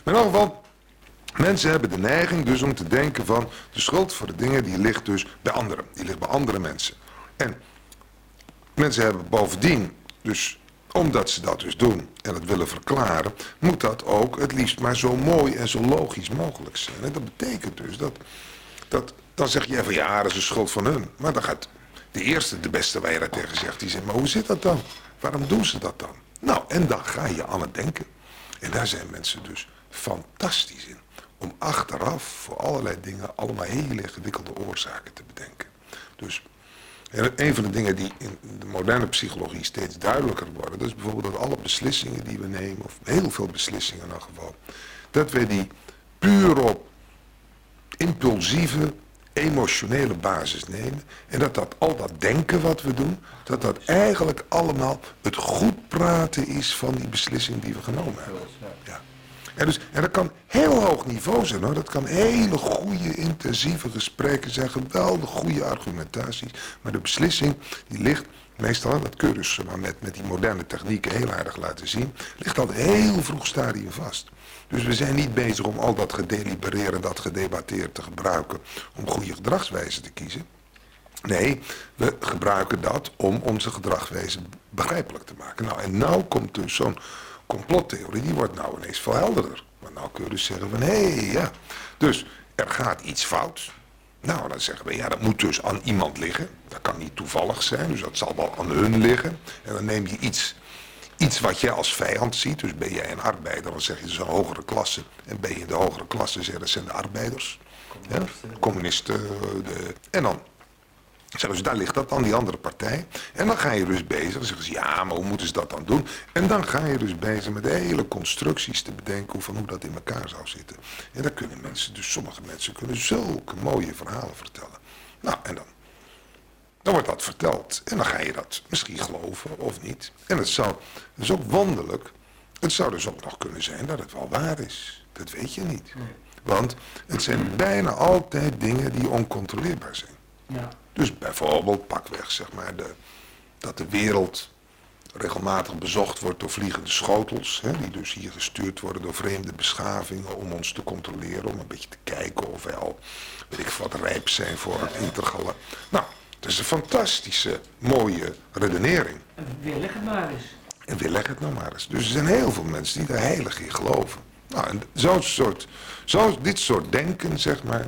Maar in ieder geval, mensen hebben de neiging dus om te denken van... de schuld voor de dingen die ligt dus bij anderen. Die ligt bij andere mensen. En mensen hebben bovendien dus omdat ze dat dus doen en het willen verklaren, moet dat ook het liefst maar zo mooi en zo logisch mogelijk zijn. En dat betekent dus dat, dat dan zeg je van ja, dat is de schuld van hun. Maar dan gaat de eerste, de beste waar je daar tegen zegt, die zegt, maar hoe zit dat dan? Waarom doen ze dat dan? Nou, en dan ga je aan het denken. En daar zijn mensen dus fantastisch in. Om achteraf voor allerlei dingen allemaal hele ingewikkelde oorzaken te bedenken. Dus en een van de dingen die in de moderne psychologie steeds duidelijker worden, dat is bijvoorbeeld dat alle beslissingen die we nemen, of heel veel beslissingen in elk geval, dat we die puur op impulsieve, emotionele basis nemen. En dat dat al dat denken wat we doen, dat dat eigenlijk allemaal het goed praten is van die beslissing die we genomen hebben. Ja. En, dus, en dat kan heel hoog niveau zijn hoor. Dat kan hele goede, intensieve gesprekken zijn. Geweldig goede argumentaties. Maar de beslissing die ligt meestal, dat kun je dus maar met, met die moderne technieken heel aardig laten zien. Ligt al heel vroeg stadium vast. Dus we zijn niet bezig om al dat gedelibereerd en dat gedebatteerd te gebruiken om goede gedragswijzen te kiezen. Nee, we gebruiken dat om onze gedragswijze begrijpelijk te maken. Nou, en nou komt dus zo'n complottheorie, die wordt nou ineens veel helderder. Maar nou kun je dus zeggen van, hé, hey, ja. Dus er gaat iets fout. Nou, dan zeggen we, ja, dat moet dus aan iemand liggen. Dat kan niet toevallig zijn, dus dat zal wel aan hun liggen. En dan neem je iets, iets wat jij als vijand ziet. Dus ben jij een arbeider, dan zeg je, dat is een hogere klasse. En ben je in de hogere klasse, zeg je, dat zijn de arbeiders. Ja, communisten. De, en dan Zeggen ze, daar ligt dat dan, die andere partij. En dan ga je dus bezig. Dan zeggen ze, ja, maar hoe moeten ze dat dan doen? En dan ga je dus bezig met hele constructies te bedenken van hoe dat in elkaar zou zitten. En dan kunnen mensen, dus sommige mensen kunnen zulke mooie verhalen vertellen. Nou, en dan, dan wordt dat verteld. En dan ga je dat misschien geloven of niet. En het zou, het is ook wonderlijk. Het zou dus ook nog kunnen zijn dat het wel waar is. Dat weet je niet. Want het zijn bijna altijd dingen die oncontroleerbaar zijn. Ja. Dus bijvoorbeeld pakweg zeg maar de, dat de wereld regelmatig bezocht wordt door vliegende schotels. Hè, die dus hier gestuurd worden door vreemde beschavingen om ons te controleren. Om een beetje te kijken of wij al, weet ik wat, rijp zijn voor het intergala. Nou, dat is een fantastische, mooie redenering. Weer leg het maar eens. En leg het nou maar eens. Dus er zijn heel veel mensen die daar heilig in geloven. Nou, en zo'n soort, zo, dit soort denken, zeg maar,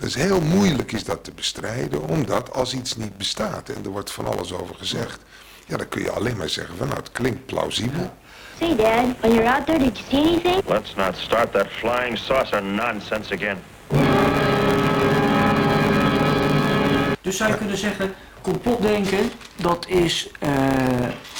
is heel moeilijk is dat te bestrijden, omdat als iets niet bestaat en er wordt van alles over gezegd, ja, dan kun je alleen maar zeggen van nou, het klinkt plausibel. Say, Dad, when you're out there, did you see anything? Let's not start that flying saucer nonsense again. Dus zou je kunnen zeggen, complotdenken, dat, is, eh,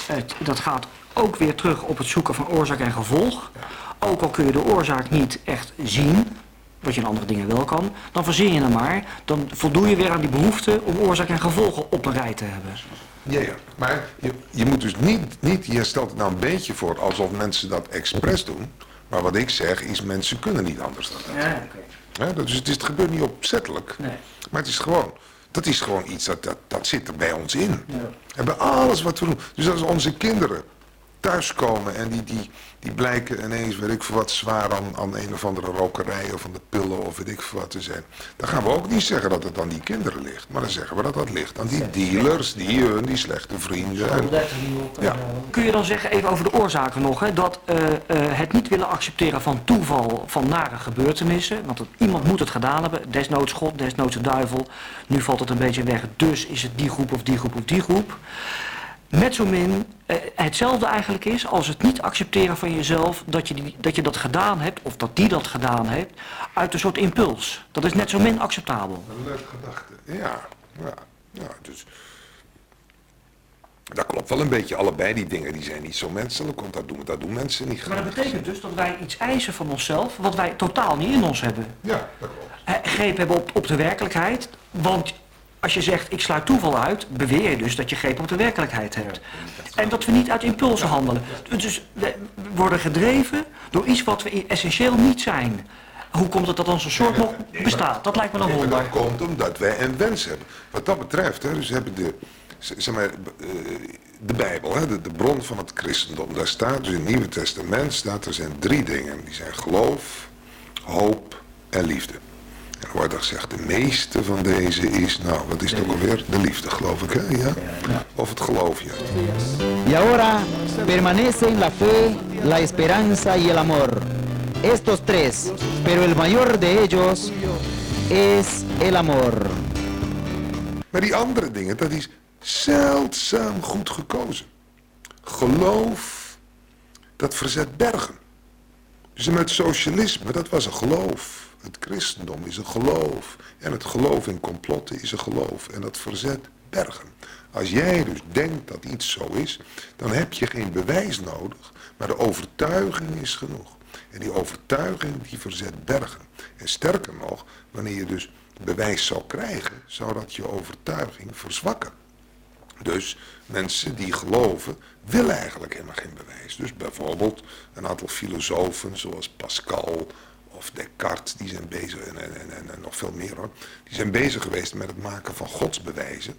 het, dat gaat ook weer terug op het zoeken van oorzaak en gevolg. Ook al kun je de oorzaak niet echt zien, wat je in andere dingen wel kan, dan verzin je hem maar. Dan voldoe je weer aan die behoefte om oorzaak en gevolgen op een rij te hebben. Ja, ja. Maar je, je moet dus niet, niet, je stelt het nou een beetje voor alsof mensen dat expres doen. Maar wat ik zeg is, mensen kunnen niet anders dan dat. Ja, Hè, dat is, het, is, het gebeurt niet opzettelijk. Nee. Maar het is gewoon, dat is gewoon iets dat, dat, dat zit er bij ons in. En bij alles wat we doen. Dus als onze kinderen thuiskomen en die, die, die blijken ineens, weet ik veel wat, zwaar aan, aan een of andere rokerij of aan de pillen of weet ik veel wat te zijn. Dan gaan we ook niet zeggen dat het aan die kinderen ligt. Maar dan zeggen we dat dat ligt aan die dealers, die hun, die slechte vrienden. En, ja. Kun je dan zeggen, even over de oorzaken nog, hè, dat eh, eh, het niet willen accepteren van toeval van nare gebeurtenissen, want het, iemand moet het gedaan hebben, desnoods God, desnoods de duivel, nu valt het een beetje weg, dus is het die groep of die groep of die groep. Net zo min eh, hetzelfde eigenlijk is als het niet accepteren van jezelf dat je, die, dat je dat gedaan hebt, of dat die dat gedaan heeft, uit een soort impuls. Dat is net zo min acceptabel. Een leuke gedachte. Ja, ja, ja, dus... Dat klopt wel een beetje. Allebei die dingen die zijn niet zo menselijk, want dat doen, dat doen mensen niet Maar graag. dat betekent dus dat wij iets eisen van onszelf wat wij totaal niet in ons hebben. Ja, dat klopt. Eh, Greep hebben op, op de werkelijkheid, want als je zegt ik sluit toeval uit, beweer je dus dat je greep op de werkelijkheid hebt. En dat we niet uit impulsen handelen. Dus we worden gedreven door iets wat we essentieel niet zijn. Hoe komt het dat onze soort nog bestaat? Dat lijkt me dan wonder. dat komt omdat wij een wens hebben. Wat dat betreft, hè, dus hebben de, zeg maar, eh, de Bijbel, hè, de, de bron van het christendom. Daar staat dus in het Nieuwe Testament, staat er zijn drie dingen. Die zijn geloof, hoop en liefde. En er wordt gezegd, de meeste van deze is, nou, wat is het ook alweer? De liefde, geloof ik, hè? Ja? Of het geloof, ja. Y ahora permanecen la fe, la esperanza y el amor. Estos tres, pero el mayor de ellos es el amor. Maar die andere dingen, dat is zeldzaam goed gekozen. Geloof, dat verzet bergen. Dus met socialisme, dat was een geloof. Het christendom is een geloof. En het geloof in complotten is een geloof. En dat verzet bergen. Als jij dus denkt dat iets zo is, dan heb je geen bewijs nodig. Maar de overtuiging is genoeg. En die overtuiging die verzet bergen. En sterker nog, wanneer je dus bewijs zou krijgen, zou dat je overtuiging verzwakken. Dus mensen die geloven, willen eigenlijk helemaal geen bewijs. Dus bijvoorbeeld een aantal filosofen zoals Pascal of Descartes, die zijn bezig, en, en, en, en nog veel meer hoor, die zijn bezig geweest met het maken van godsbewijzen.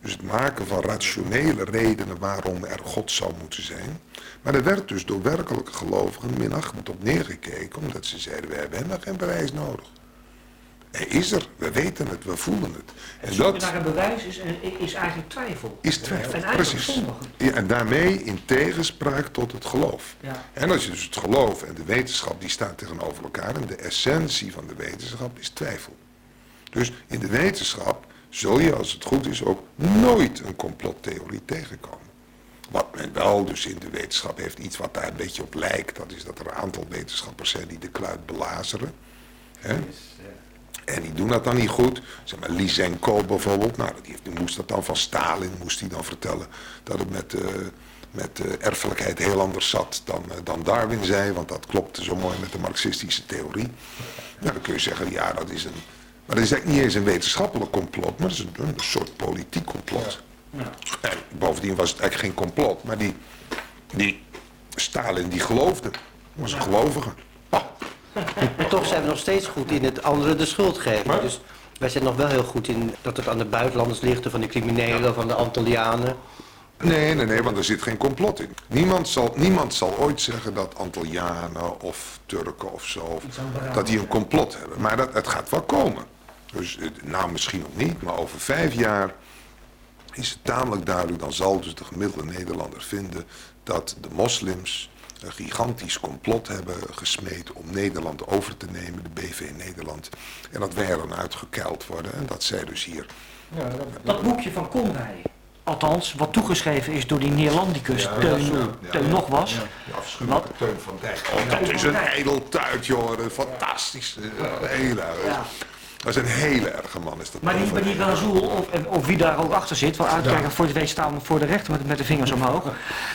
Dus het maken van rationele redenen waarom er God zou moeten zijn. Maar er werd dus door werkelijke gelovigen minachtend op neergekeken, omdat ze zeiden, we hebben helemaal geen bewijs nodig. Hij is er, we weten het, we voelen het. En dat naar een bewijs is, is eigenlijk twijfel. is twijfel, En precies. Ja, en daarmee in tegenspraak tot het geloof. Ja. En als je dus het geloof en de wetenschap, die staan tegenover elkaar. En de essentie van de wetenschap is twijfel. Dus in de wetenschap zul je, als het goed is, ook nooit een complottheorie tegenkomen. Wat men wel dus in de wetenschap heeft, iets wat daar een beetje op lijkt, dat is dat er een aantal wetenschappers zijn die de kluit belazeren. Hè? En die doen dat dan niet goed. Zeg maar Lysenko bijvoorbeeld, nou, die, heeft, die moest dat dan van Stalin, moest hij dan vertellen dat het met, eh, met eh, erfelijkheid heel anders zat dan, eh, dan Darwin zei, want dat klopte zo mooi met de marxistische theorie. Nou, dan kun je zeggen, ja, dat is een, maar dat is eigenlijk niet eens een wetenschappelijk complot, maar dat is een, een soort politiek complot. En bovendien was het eigenlijk geen complot, maar die, die Stalin die geloofde, was een gelovige. Maar toch zijn we nog steeds goed in het anderen de schuld geven. Dus wij zijn nog wel heel goed in dat het aan de buitenlanders ligt, of van de criminelen, of aan de Antillianen. Nee, nee, nee, want er zit geen complot in. Niemand zal, niemand zal ooit zeggen dat Antillianen of Turken of zo, dat die een complot hebben. Maar dat, het gaat wel komen. Dus, eh, nou misschien nog niet, maar over vijf jaar is het tamelijk duidelijk, dan zal dus de gemiddelde Nederlander vinden dat de moslims een gigantisch complot hebben gesmeed om Nederland over te nemen, de BV Nederland. En dat wij er dan uitgekeild worden en dat zij dus hier Dat boekje van Conrij, althans wat toegeschreven is door die Neerlandicus Teun, Teun nog was. Afschuwelijke Teun van Dijk. Oh, dat is een ijdeltuit, joh. Een fantastisch. eh, Hele, Dat is een hele erge man. Is dat Maar die, maar die Razoul, of, of wie daar ook achter zit, wel uitkijken voor je weet staan voor de rechter met, met de vingers omhoog,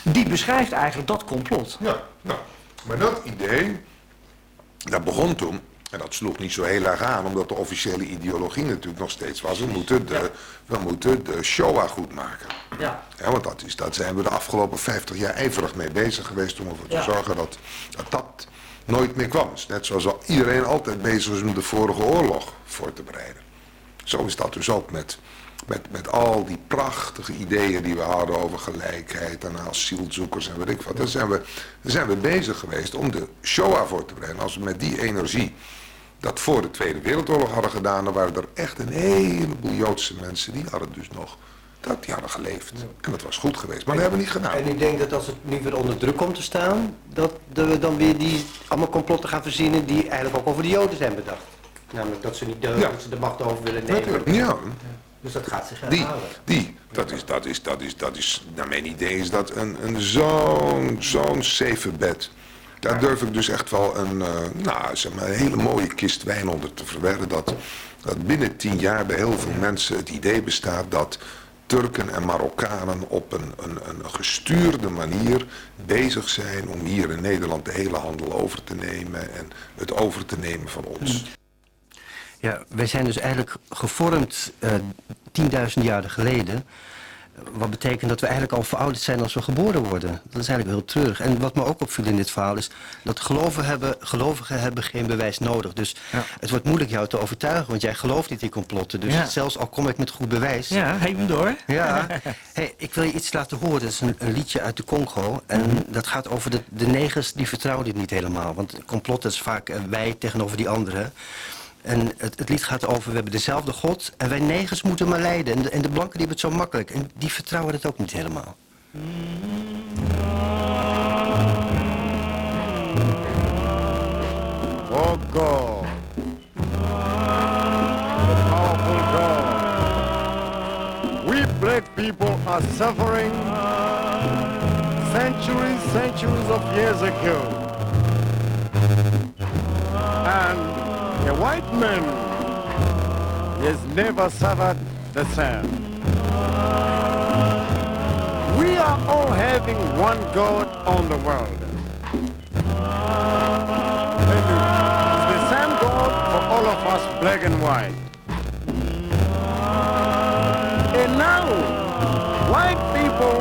die beschrijft eigenlijk dat complot. Ja, nou, maar dat idee, dat begon toen. En dat sloeg niet zo heel erg aan, omdat de officiële ideologie natuurlijk nog steeds was. We moeten de, we moeten de Shoah goed maken. Ja. Ja, want dat, is, dat zijn we de afgelopen 50 jaar ijverig mee bezig geweest om ervoor te Ja. zorgen dat, dat dat nooit meer kwam. Net zoals al iedereen altijd bezig was om de vorige oorlog voor te bereiden. Zo is dat dus ook met, met, met al die prachtige ideeën die we hadden over gelijkheid en asielzoekers en weet ik wat. Daar zijn we, daar zijn we bezig geweest om de Shoah voor te bereiden. Als we met die energie dat voor de Tweede Wereldoorlog hadden gedaan, dan waren er echt een heleboel Joodse mensen die hadden dus nog, dat, die hadden geleefd. En dat was goed geweest, maar dat hebben we niet gedaan. En ik denk dat als het nu weer onder druk komt te staan, dat we dan weer die allemaal complotten gaan verzinnen die eigenlijk ook over de Joden zijn bedacht. Namelijk dat ze niet Ja. dat ze de macht over willen nemen. Natuurlijk, ja. Dus dat gaat zich Die, herhalen. die, dat is, dat is, dat is, dat is, naar mijn idee is dat een, een zo'n, zo'n safe bed. Daar durf ik dus echt wel een, eh, nou, zeg maar, een hele mooie kist wijn onder te verwerren. Dat, dat binnen tien jaar bij heel veel mensen het idee bestaat dat Turken en Marokkanen op een, een, een gestuurde manier bezig zijn om hier in Nederland de hele handel over te nemen en het over te nemen van ons. Ja, wij zijn dus eigenlijk gevormd eh 10.000 jaren geleden. Wat betekent dat we eigenlijk al verouderd zijn als we geboren worden. Dat is eigenlijk heel treurig. En wat me ook opviel in dit verhaal is dat gelovigen hebben, gelovigen hebben geen bewijs nodig. Dus het wordt moeilijk jou te overtuigen, want jij gelooft niet in complotten. Dus Ja. zelfs al kom ik met goed bewijs. Ja, geef hem door. Ja, hey, ik wil je iets laten horen. Dat is een, een liedje uit de Congo. En dat gaat over de, de negers, die vertrouwen dit niet helemaal. Want complot is vaak eh, wij tegenover die anderen. En het, het lied gaat over, we hebben dezelfde God... en wij negers moeten maar lijden. En de, en de blanken die hebben het zo makkelijk. En die vertrouwen het ook niet helemaal. Oh God. We black people are suffering centuries, centuries of years ago. A white man has never suffered the same. We are all having one God on the world. It's the same God for all of us, black and white. And now, white people,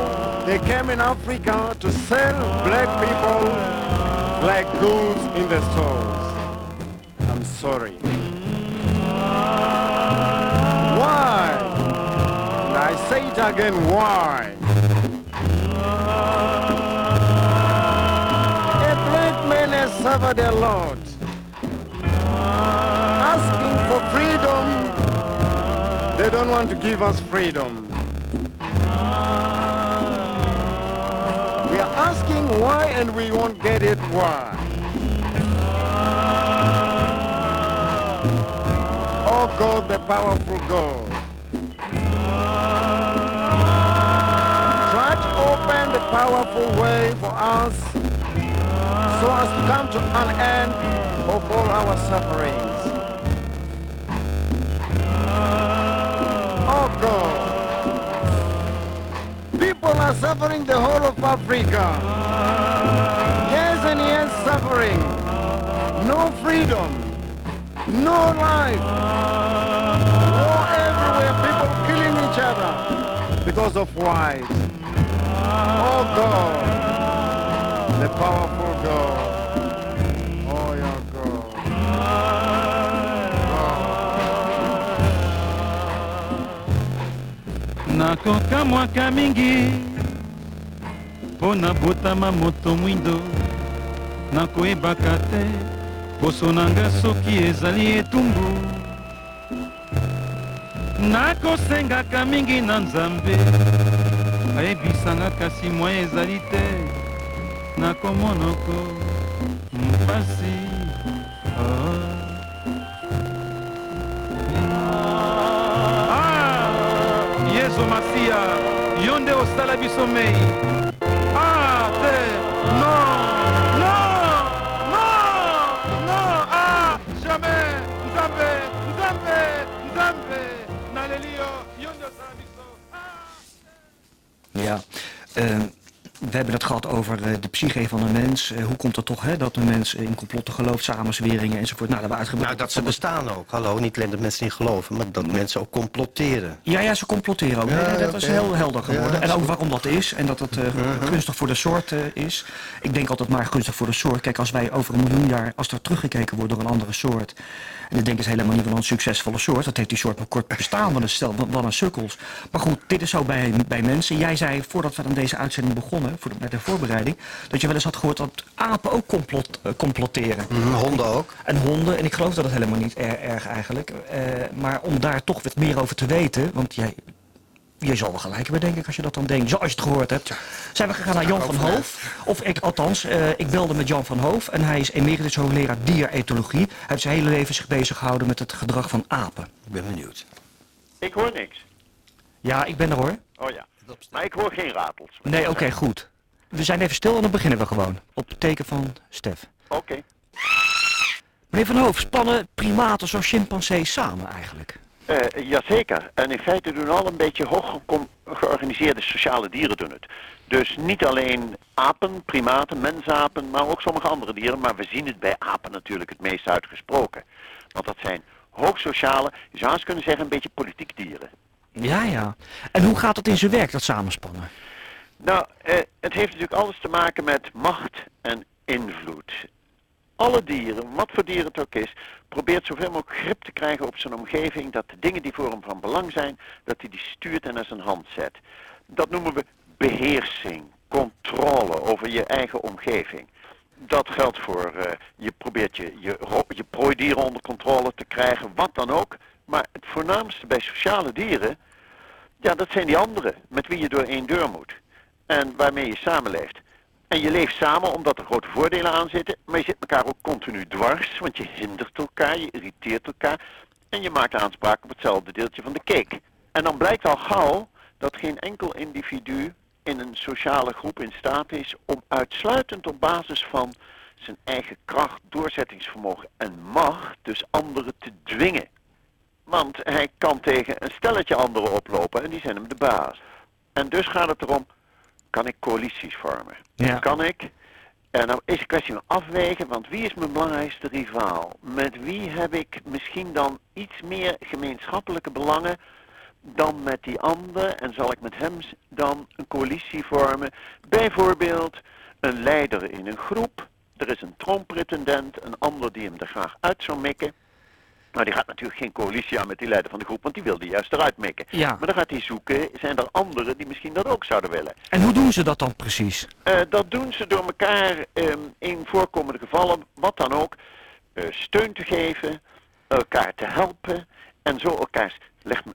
they came in Africa to sell black people like goods in the stores. Sorry. Why? And I say it again, why? A black man has suffered a lot. Asking for freedom, they don't want to give us freedom. We are asking why and we won't get it why. Oh God, the powerful God. Try to open the powerful way for us so as to come to an end of all our sufferings. Oh God. People are suffering the whole of Africa. Years and years suffering. No freedom. No life. War everywhere. People killing each other because of whites. Oh God. The powerful God. Oh God. Ah. nakoka mwaka mingi mpo nabotama moto mwindo nakoyebaka te poso na nga soki ezali etumbu nakosengaka mingi na nzambe. Ayebisanga kasi mwa ezali te. Nakomonoko mpasi. Oh. yesu masiya yo nde osala biso mei we hebben het gehad over eh, de psyche van een mens. Eh, hoe komt het toch hè, dat een mens in complotten gelooft, samenzweringen enzovoort. Nou, dat we uitgebreid. Nou, dat ze bestaan ook. Hallo, niet alleen dat mensen niet geloven, maar dat mensen ook complotteren. Ja, ja, ze complotteren ook. Ja, Nee, dat is heel helder geworden. Ja, en ook waarom dat is. En dat het eh, Mhm. gunstig voor de soort is. Ik denk altijd maar gunstig voor de soort. Kijk, als wij over een miljoen jaar, als er teruggekeken wordt door een andere soort. En dan denken ze helemaal niet van een succesvolle soort. Dat heeft die soort maar kort bestaan. Wat een stel, wat- een sukkels. Maar goed, dit is zo bij, bij mensen. Jij zei voordat we aan deze uitzending begonnen, voor de, bij de voorbereiding, dat je wel eens had gehoord dat apen ook complot, eh, complotteren. Mhm, honden ook. En honden, en ik geloof dat het helemaal niet er- erg eigenlijk. Eh, maar om daar toch wat meer over te weten, want jij, je zal wel gelijk hebben denk ik als je dat dan denkt, zoals je het gehoord hebt. Zijn we gegaan naar Jan van Hoof, of ik, althans, eh, ik belde met Jan van Hoof en hij is emeritus hoogleraar dieretologie. Hij heeft zijn hele leven zich bezig gehouden met het gedrag van apen. Ik ben benieuwd. Ik hoor niks. Ja, ik ben er hoor. Oh ja. Maar ik hoor geen ratels. Nee, oké, goed. We zijn even stil en dan beginnen we gewoon. Op het teken van Stef. Oké. Meneer Van Hoof, spannen primaten zoals chimpansees samen eigenlijk? Eh, jazeker. En in feite doen al een beetje hoog georganiseerde sociale dieren doen het. Dus niet alleen apen, primaten, mensapen, maar ook sommige andere dieren. Maar we zien het bij apen natuurlijk het meest uitgesproken. Want dat zijn hoogsociale, je zou eens kunnen zeggen een beetje politiek dieren. Ja, ja. En hoe gaat het in zijn werk, dat samenspannen? Nou, eh, het heeft natuurlijk alles te maken met macht en invloed. Alle dieren, wat voor dier het ook is, probeert zoveel mogelijk grip te krijgen op zijn omgeving, dat de dingen die voor hem van belang zijn, dat hij die stuurt en naar zijn hand zet. Dat noemen we beheersing, controle over je eigen omgeving. Dat geldt voor, eh, je probeert je, je, je prooidieren onder controle te krijgen, wat dan ook. Maar het voornaamste bij sociale dieren, ja, dat zijn die anderen met wie je door één deur moet. En waarmee je samenleeft. En je leeft samen omdat er grote voordelen aan zitten, maar je zit elkaar ook continu dwars, want je hindert elkaar, je irriteert elkaar en je maakt aanspraak op hetzelfde deeltje van de cake. En dan blijkt al gauw dat geen enkel individu in een sociale groep in staat is om uitsluitend op basis van zijn eigen kracht, doorzettingsvermogen en macht dus anderen te dwingen. Want hij kan tegen een stelletje anderen oplopen en die zijn hem de baas. En dus gaat het erom, kan ik coalities vormen? Ja. Kan ik? En dan is het kwestie van afwegen, want wie is mijn belangrijkste rivaal? Met wie heb ik misschien dan iets meer gemeenschappelijke belangen dan met die ander? En zal ik met hem dan een coalitie vormen? Bijvoorbeeld een leider in een groep. Er is een troonpretendent, een ander die hem er graag uit zou mikken. Nou, die gaat natuurlijk geen coalitie aan met die leider van de groep, want die wil die juist eruit mikken. Ja. Maar dan gaat hij zoeken, zijn er anderen die misschien dat ook zouden willen. En hoe doen ze dat dan precies? Eh, dat doen ze door elkaar ehm, in voorkomende gevallen, wat dan ook, eh, steun te geven, elkaar te helpen en zo elkaars,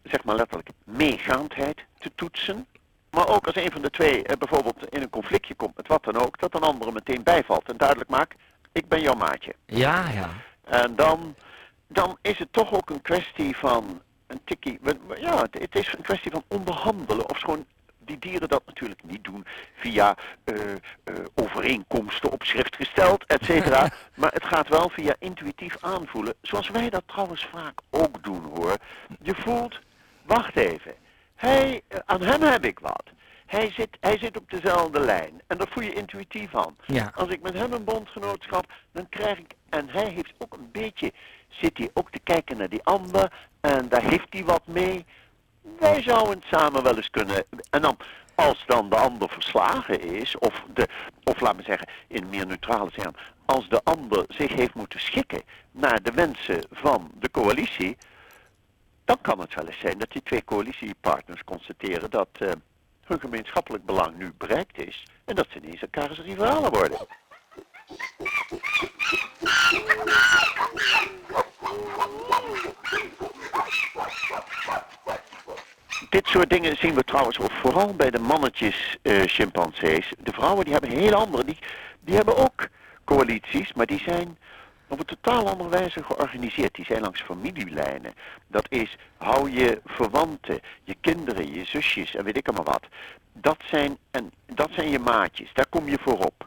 zeg maar letterlijk, meegaandheid te toetsen. Maar ook als een van de twee eh, bijvoorbeeld in een conflictje komt met wat dan ook, dat een andere meteen bijvalt en duidelijk maakt, ik ben jouw maatje. Ja, ja. En dan, dan is het toch ook een kwestie van een tikkie. Ja, het, is een kwestie van onderhandelen. Of schoon die dieren dat natuurlijk niet doen via eh, eh, overeenkomsten op schrift gesteld, et cetera. maar het gaat wel via intuïtief aanvoelen. Zoals wij dat trouwens vaak ook doen hoor. Je voelt, wacht even. Hij, eh, aan hem heb ik wat. Hij zit, hij zit op dezelfde lijn. En dat voel je intuïtief aan. Ja. Als ik met hem een bondgenootschap, dan krijg ik... En hij heeft ook een beetje... Zit hij ook te kijken naar die ander. En daar heeft hij wat mee. Wij zouden het samen wel eens kunnen... En dan, als dan de ander verslagen is... Of, de, of laat me zeggen, in meer neutrale zin... Als de ander zich heeft moeten schikken naar de wensen van de coalitie... Dan kan het wel eens zijn dat die twee coalitiepartners constateren dat... eh, hun gemeenschappelijk belang nu bereikt is en dat ze ineens elkaar als rivalen worden. Dit soort dingen zien we trouwens ook vooral bij de mannetjes eh, chimpansees. De vrouwen die hebben heel andere, die, die hebben ook coalities, maar die zijn op een totaal andere wijze georganiseerd. Die zijn langs familielijnen. Dat is, hou je verwanten, je kinderen, je zusjes en weet ik allemaal wat. Dat zijn, en, dat zijn je maatjes, daar kom je voorop.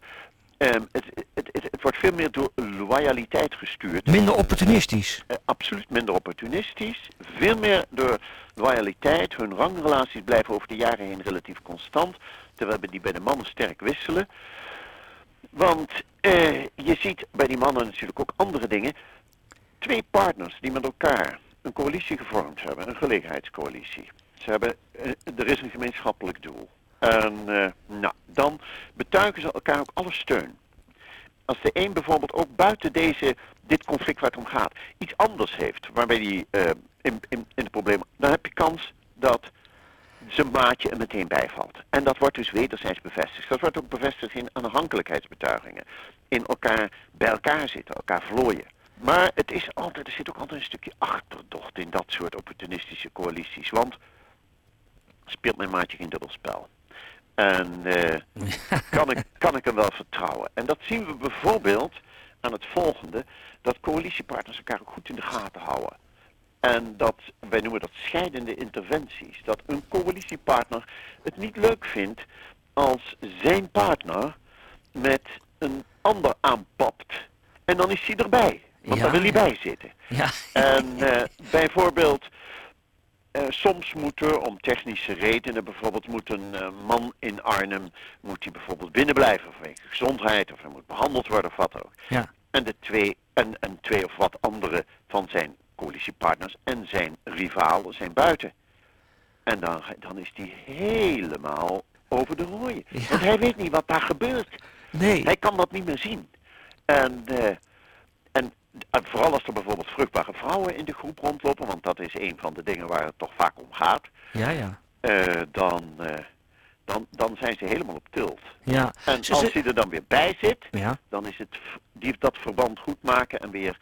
Ehm, het, het, het, het wordt veel meer door loyaliteit gestuurd. Minder opportunistisch. Eh, absoluut minder opportunistisch. Veel meer door loyaliteit. Hun rangrelaties blijven over de jaren heen relatief constant. Terwijl die bij de mannen sterk wisselen. Want eh, je ziet bij die mannen natuurlijk ook andere dingen. Twee partners die met elkaar een coalitie gevormd hebben, een gelegenheidscoalitie. Ze hebben, eh, er is een gemeenschappelijk doel. En eh, nou, dan betuigen ze elkaar ook alle steun. Als de een bijvoorbeeld ook buiten deze, dit conflict waar het om gaat, iets anders heeft, waarbij die eh, in, in, in de problemen, dan heb je kans dat zijn maatje er meteen bijvalt. En dat wordt dus wederzijds bevestigd. Dat wordt ook bevestigd in aanhankelijkheidsbetuigingen. In elkaar bij elkaar zitten, elkaar vlooien. Maar het is altijd, er zit ook altijd een stukje achterdocht in dat soort opportunistische coalities. Want speelt mijn maatje geen dubbelspel? En eh, kan, ik, kan ik hem wel vertrouwen? En dat zien we bijvoorbeeld aan het volgende, dat coalitiepartners elkaar ook goed in de gaten houden. En dat, wij noemen dat scheidende interventies. Dat een coalitiepartner het niet leuk vindt als zijn partner met een ander aanpapt. En dan is hij erbij. Want Ja, daar wil hij bij zitten. Ja. En eh, bijvoorbeeld, eh, soms moet er om technische redenen, bijvoorbeeld moet een eh, man in Arnhem, moet hij bijvoorbeeld binnenblijven vanwege gezondheid, of hij moet behandeld worden of wat ook. Ja. En, de twee, en, en twee of wat andere van zijn coalitiepartners en zijn rivalen zijn buiten. En dan, dan is hij helemaal over de rooien. Want hij weet niet wat daar gebeurt. Nee. Hij kan dat niet meer zien. En, eh, en vooral als er bijvoorbeeld vruchtbare vrouwen in de groep rondlopen, want dat is een van de dingen waar het toch vaak om gaat, Ja, ja. eh, dan, eh, dan, dan zijn ze helemaal op tilt. Ja. En als ze- hij er dan weer bij zit, Ja. dan is het die, dat verband goed maken en weer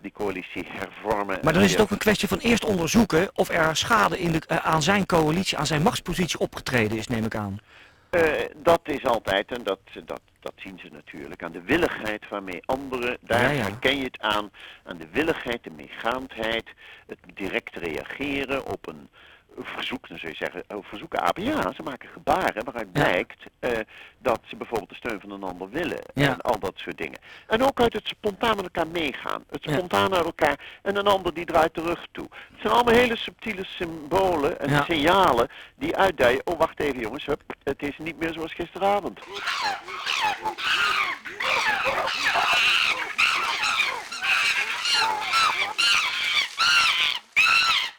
die coalitie hervormen. Maar dan is het ook een kwestie van eerst onderzoeken of er schade in de, eh, aan zijn coalitie, aan zijn machtspositie opgetreden is, neem ik aan. Dat is altijd, en dat, dat, dat zien ze natuurlijk, aan de willigheid waarmee anderen, daar Ja, ja. herken je het aan, aan de willigheid, de meegaandheid, het direct reageren op een verzoek, dan zou je zeggen, oh, verzoeken apen, ja, ze maken gebaren waaruit blijkt eh, dat ze bijvoorbeeld de steun van een ander willen Ja. en al dat soort dingen. En ook uit het spontaan met elkaar meegaan, het spontaan uit elkaar en een ander die draait de rug toe. Het zijn allemaal hele subtiele symbolen en Ja. signalen die uitdijen, oh wacht even jongens, hup, het is niet meer zoals gisteravond.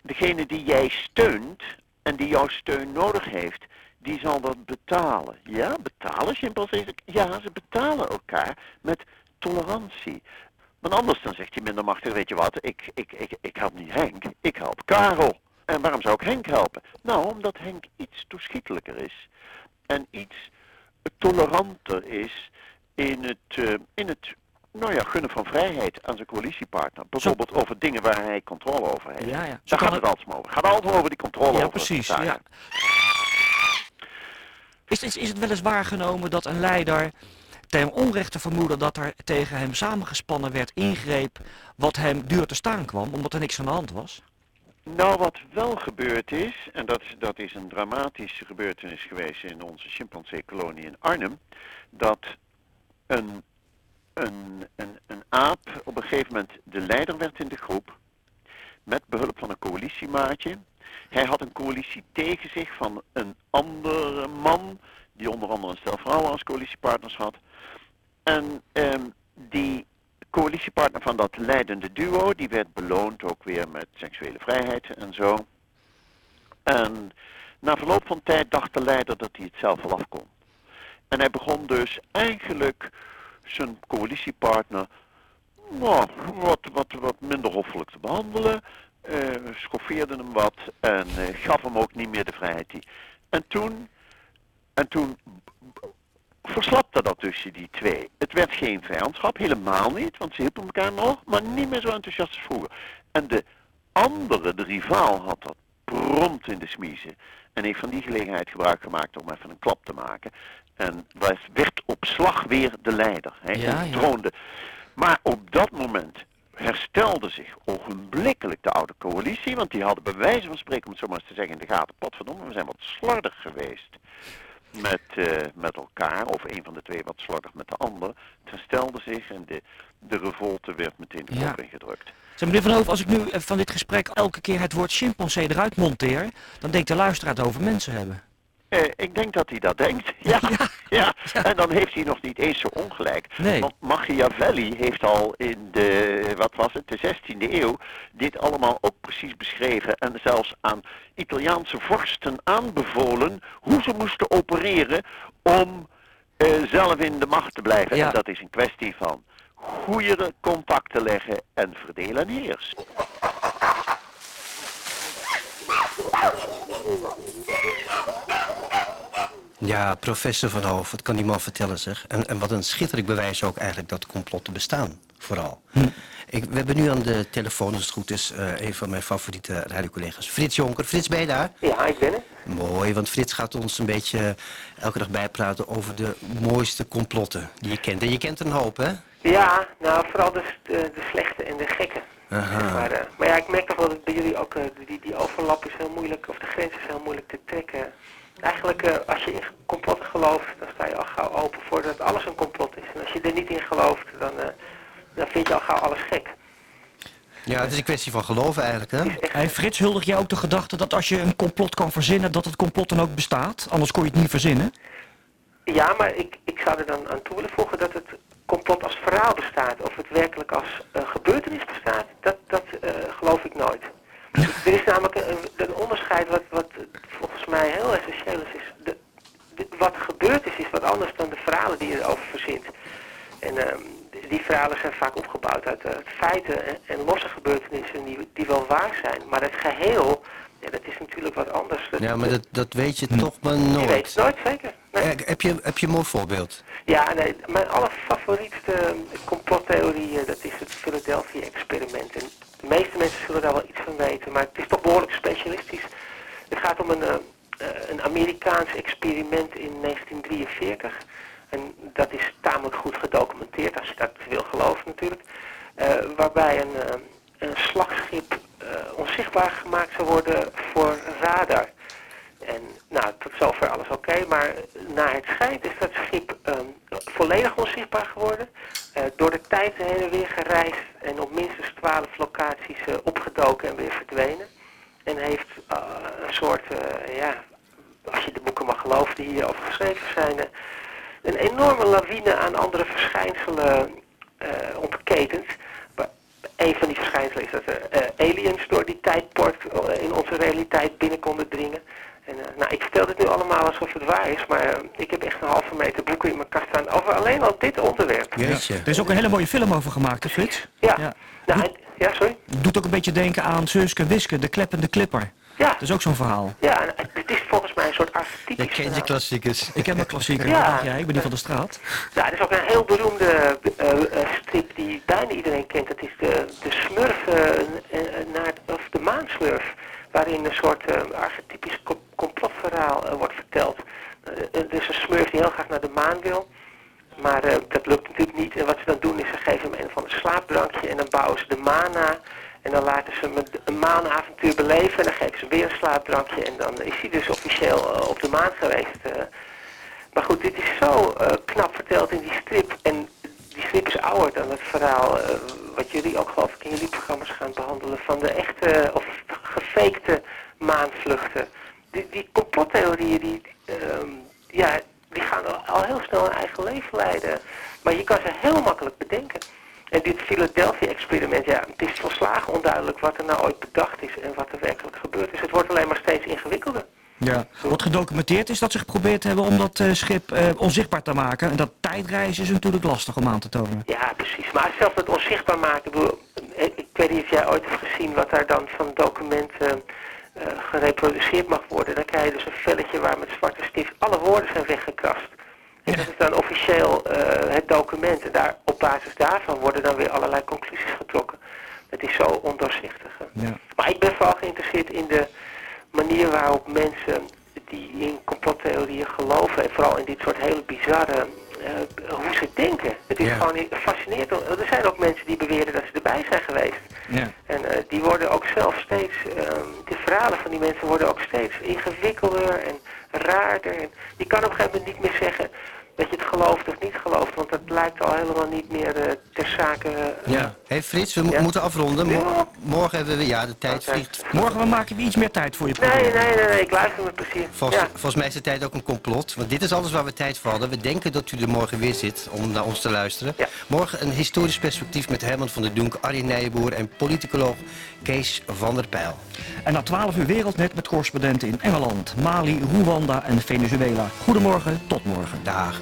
Degene die jij steunt en die jouw steun nodig heeft, die zal dat betalen. Ja, betalen chimpansees? Ja, ze betalen elkaar met tolerantie. Want anders dan zegt hij minder machtig, weet je wat, ik, ik, ik, ik help niet Henk, ik help Karel. En waarom zou ik Henk helpen? Nou, omdat Henk iets toeschietelijker is. En iets toleranter is in het, eh, in het nou ja, gunnen van vrijheid aan zijn coalitiepartner. Bijvoorbeeld over dingen waar hij controle over heeft. Ja, ja. Zo Daar gaat het altijd over. Gaat altijd over die controle Ja, over precies. Ja. Is, is, is het wel eens waargenomen dat een leider ten onrechte vermoeden dat er tegen hem samengespannen werd ingreep wat hem duur te staan kwam, omdat er niks aan de hand was? Nou, wat wel gebeurd is, en dat, dat is een dramatische gebeurtenis geweest in onze chimpansee-kolonie in Arnhem, dat een, een, een, een aap op een gegeven moment de leider werd in de groep, met behulp van een coalitiemaatje. Hij had een coalitie tegen zich van een andere man, die onder andere een stel vrouwen als coalitiepartners had. En ehm, die coalitiepartner van dat leidende duo, die werd beloond ook weer met seksuele vrijheid en zo. En na verloop van tijd dacht de leider dat hij het zelf wel af kon. En hij begon dus eigenlijk zijn coalitiepartner nou, wat, wat, wat minder hoffelijk te behandelen. eh, schoffeerde hem wat en eh, gaf hem ook niet meer de vrijheid die. En toen, en toen verslapte dat tussen die twee. Het werd geen vijandschap, helemaal niet, want ze hielpen elkaar nog, maar niet meer zo enthousiast als vroeger. En de andere, de rivaal, had dat prompt in de smiezen. En heeft van die gelegenheid gebruik gemaakt om even een klap te maken. En was, werd op slag weer de leider. Hij Ja, ja. ontroonde. Maar op dat moment herstelde zich ogenblikkelijk de oude coalitie, want die hadden bij wijze van spreken, om het zo maar eens te zeggen, in de gaten, potverdomme, we zijn wat slordig geweest. met, eh, met elkaar, of een van de twee wat slordig met de ander, het herstelde zich en de, de revolte werd meteen de Ja. ingedrukt. Zeg, meneer Van Hoof, als ik nu eh, van dit gesprek elke keer het woord chimpansee eruit monteer, dan denkt de luisteraar het over mensen hebben. Eh, ik denk dat hij dat denkt. Ja, ja. En dan heeft hij nog niet eens zo ongelijk. Nee. Want Machiavelli heeft al in de, wat was het, de 16e eeuw, dit allemaal ook precies beschreven. En zelfs aan Italiaanse vorsten aanbevolen hoe ze moesten opereren om eh, zelf in de macht te blijven. Ja. En dat is een kwestie van goede contacten leggen en verdelen en heers. Ja, professor Van Hoof, wat kan die man vertellen zeg. En, en wat een schitterend bewijs ook eigenlijk dat complotten bestaan, vooral. Ik, we hebben nu aan de telefoon, als het goed is, eh, een van mijn favoriete radiocollega's. Frits Jonker. Frits, ben je daar? Ja, ik ben er. Mooi, want Frits gaat ons een beetje elke dag bijpraten over de mooiste complotten die je kent. En je kent er een hoop, hè? Ja, nou vooral de, de, de slechte en de gekke. Aha. Maar, eh, maar ja, ik merk toch wel dat bij jullie ook eh, die, die overlap is heel moeilijk, of de grens is heel moeilijk te trekken. Eigenlijk, eh, als je in complotten gelooft, dan sta je al gauw open voor dat alles een complot is. En als je er niet in gelooft, dan, eh, dan vind je al gauw alles gek. Ja, het is een kwestie van geloven eigenlijk, hè? Hey, Frits, huldig jij ook de gedachte dat als je een complot kan verzinnen, dat het complot dan ook bestaat? Anders kon je het niet verzinnen. Ja, maar ik, ik zou er dan aan toe willen voegen dat het complot als verhaal bestaat. Of het werkelijk als eh, gebeurtenis bestaat, dat, dat eh, geloof ik nooit. Er is namelijk een, een onderscheid wat, wat volgens mij heel essentieel is. is de, de- wat gebeurd is, is wat anders dan de verhalen die je erover verzint. En ehm, die verhalen zijn vaak opgebouwd uit, eh, feiten en, en losse gebeurtenissen die, die wel waar zijn. Maar het geheel, ja, dat is natuurlijk wat anders. Dat- Ja, maar dat, dat weet je Hm. toch maar Je nooit. weet het nooit zeker. Nee. Eh, Heb je, heb je een mooi voorbeeld? Ja, nee, mijn allerfavorietste eh, complottheorie, eh, dat is het Philadelphia-experiment. De meeste mensen zullen daar wel iets van weten, maar het is toch behoorlijk specialistisch. Het gaat om een, eh, eh, een Amerikaans experiment in 1943. En dat is tamelijk goed gedocumenteerd, als je dat wil geloven natuurlijk. Eh, waarbij een, een slagschip onzichtbaar gemaakt zou worden voor radar. En nou, tot zover alles oké, maar naar het schijnt is dat schip ehm, volledig onzichtbaar geworden. eh, door de tijd heen en weer gereisd en op minstens twaalf locaties eh, opgedoken en weer verdwenen. En heeft eh, een soort, ja, als je de boeken mag geloven die hierover geschreven zijn, een enorme lawine aan andere verschijnselen ontketend. Een van die verschijnselen is dat er aliens door die tijdpoort eh, in onze realiteit binnen konden dringen. En, eh, nou, ik vertel dit nu allemaal alsof het waar is, maar eh, ik heb echt een halve meter boeken in mijn kast staan over alleen al dit onderwerp. Er is ook een hele mooie film over gemaakt, hè, Frits? Ja. ja. Nou, het- ja, sorry? Doet ook een beetje denken aan Suske en Wiske, de kleppende klipper. Ja. Dat is ook zo'n verhaal. Ja, en het is volgens mij een soort archetypisch kent je verhaal. klassiekers. Ik heb een klassieker, Ja. Ik ben die van de straat. Ja, er is ook een heel beroemde eh, eh, strip die bijna iedereen kent. Dat is de, de Smurf, eh, eh, naar, of de maansmurf. Waarin een soort eh, archetypisch co- complotverhaal eh, wordt verteld. Eh, dus een smurf die heel graag naar de maan wil. Maar dat lukt natuurlijk niet. En wat ze dan doen is ze geven hem een van een slaapdrankje en dan bouwen ze de maan na. En dan laten ze hem een- maanavontuur beleven en dan geven ze weer een slaapdrankje. En dan is hij dus officieel op de maan geweest. eh. Maar goed, dit is zo knap verteld in die strip. En die strip is ouder dan het verhaal wat jullie ook geloof ik in jullie programma's gaan behandelen. Van de echte of gefakte maanvluchten. Die, die complottheorieën die, ehm, ja, die gaan al, heel snel een eigen leven leiden. Maar je kan ze heel makkelijk bedenken. En dit Philadelphia-experiment, ja, het is volslagen onduidelijk wat er nou ooit bedacht is en wat er werkelijk gebeurd is. Het wordt alleen maar steeds ingewikkelder. Ja. Wat gedocumenteerd is dat ze geprobeerd hebben om dat eh, schip eh, onzichtbaar te maken. En dat tijdreizen is natuurlijk lastig om aan te tonen. Ja, precies. Maar zelfs het onzichtbaar maken, ik eh, ik weet niet of jij ooit hebt gezien wat daar dan van documenten gereproduceerd mag worden. Dan krijg je dus een velletje waar met zwarte stift alle woorden zijn weggekrast. En dat is dan officieel het document. En daar, op basis daarvan worden dan weer allerlei conclusies getrokken. Het is zo ondoorzichtig. Ja. Maar ik ben vooral geïnteresseerd in de manier waarop mensen die in complottheorieën geloven, en vooral in dit soort hele bizarre, eh, hoe ze denken. Het is Ja. gewoon fascinerend. Er zijn ook mensen die beweren dat ze erbij zijn geweest. Ja. En eh, die worden ook zelf steeds, ehm, de verhalen van die mensen worden ook steeds ingewikkelder en raar kaarten. En je kan op een gegeven moment niet meer zeggen dat je het gelooft of niet gelooft, want dat lijkt al helemaal niet meer eh, ter zake. eh, Hé Frits, we mo- moeten afronden. Mo- morgen hebben we, ja, de tijd vliegt. Morgen we maken we iets meer tijd voor je Nee, nee, nee, nee, ik luister met plezier. Volgens, Ja. volgens mij is de tijd ook een complot. Want dit is alles waar we tijd voor hadden. We denken dat u er morgen weer zit om naar ons te luisteren. Morgen een historisch perspectief met Herman van der Donk, Arjen Nijboer en politicoloog Kees van der Pijl. En na 12 uur Wereldnet met correspondenten in Engeland, Mali, Rwanda en Venezuela. Goedemorgen, tot morgen. Dag.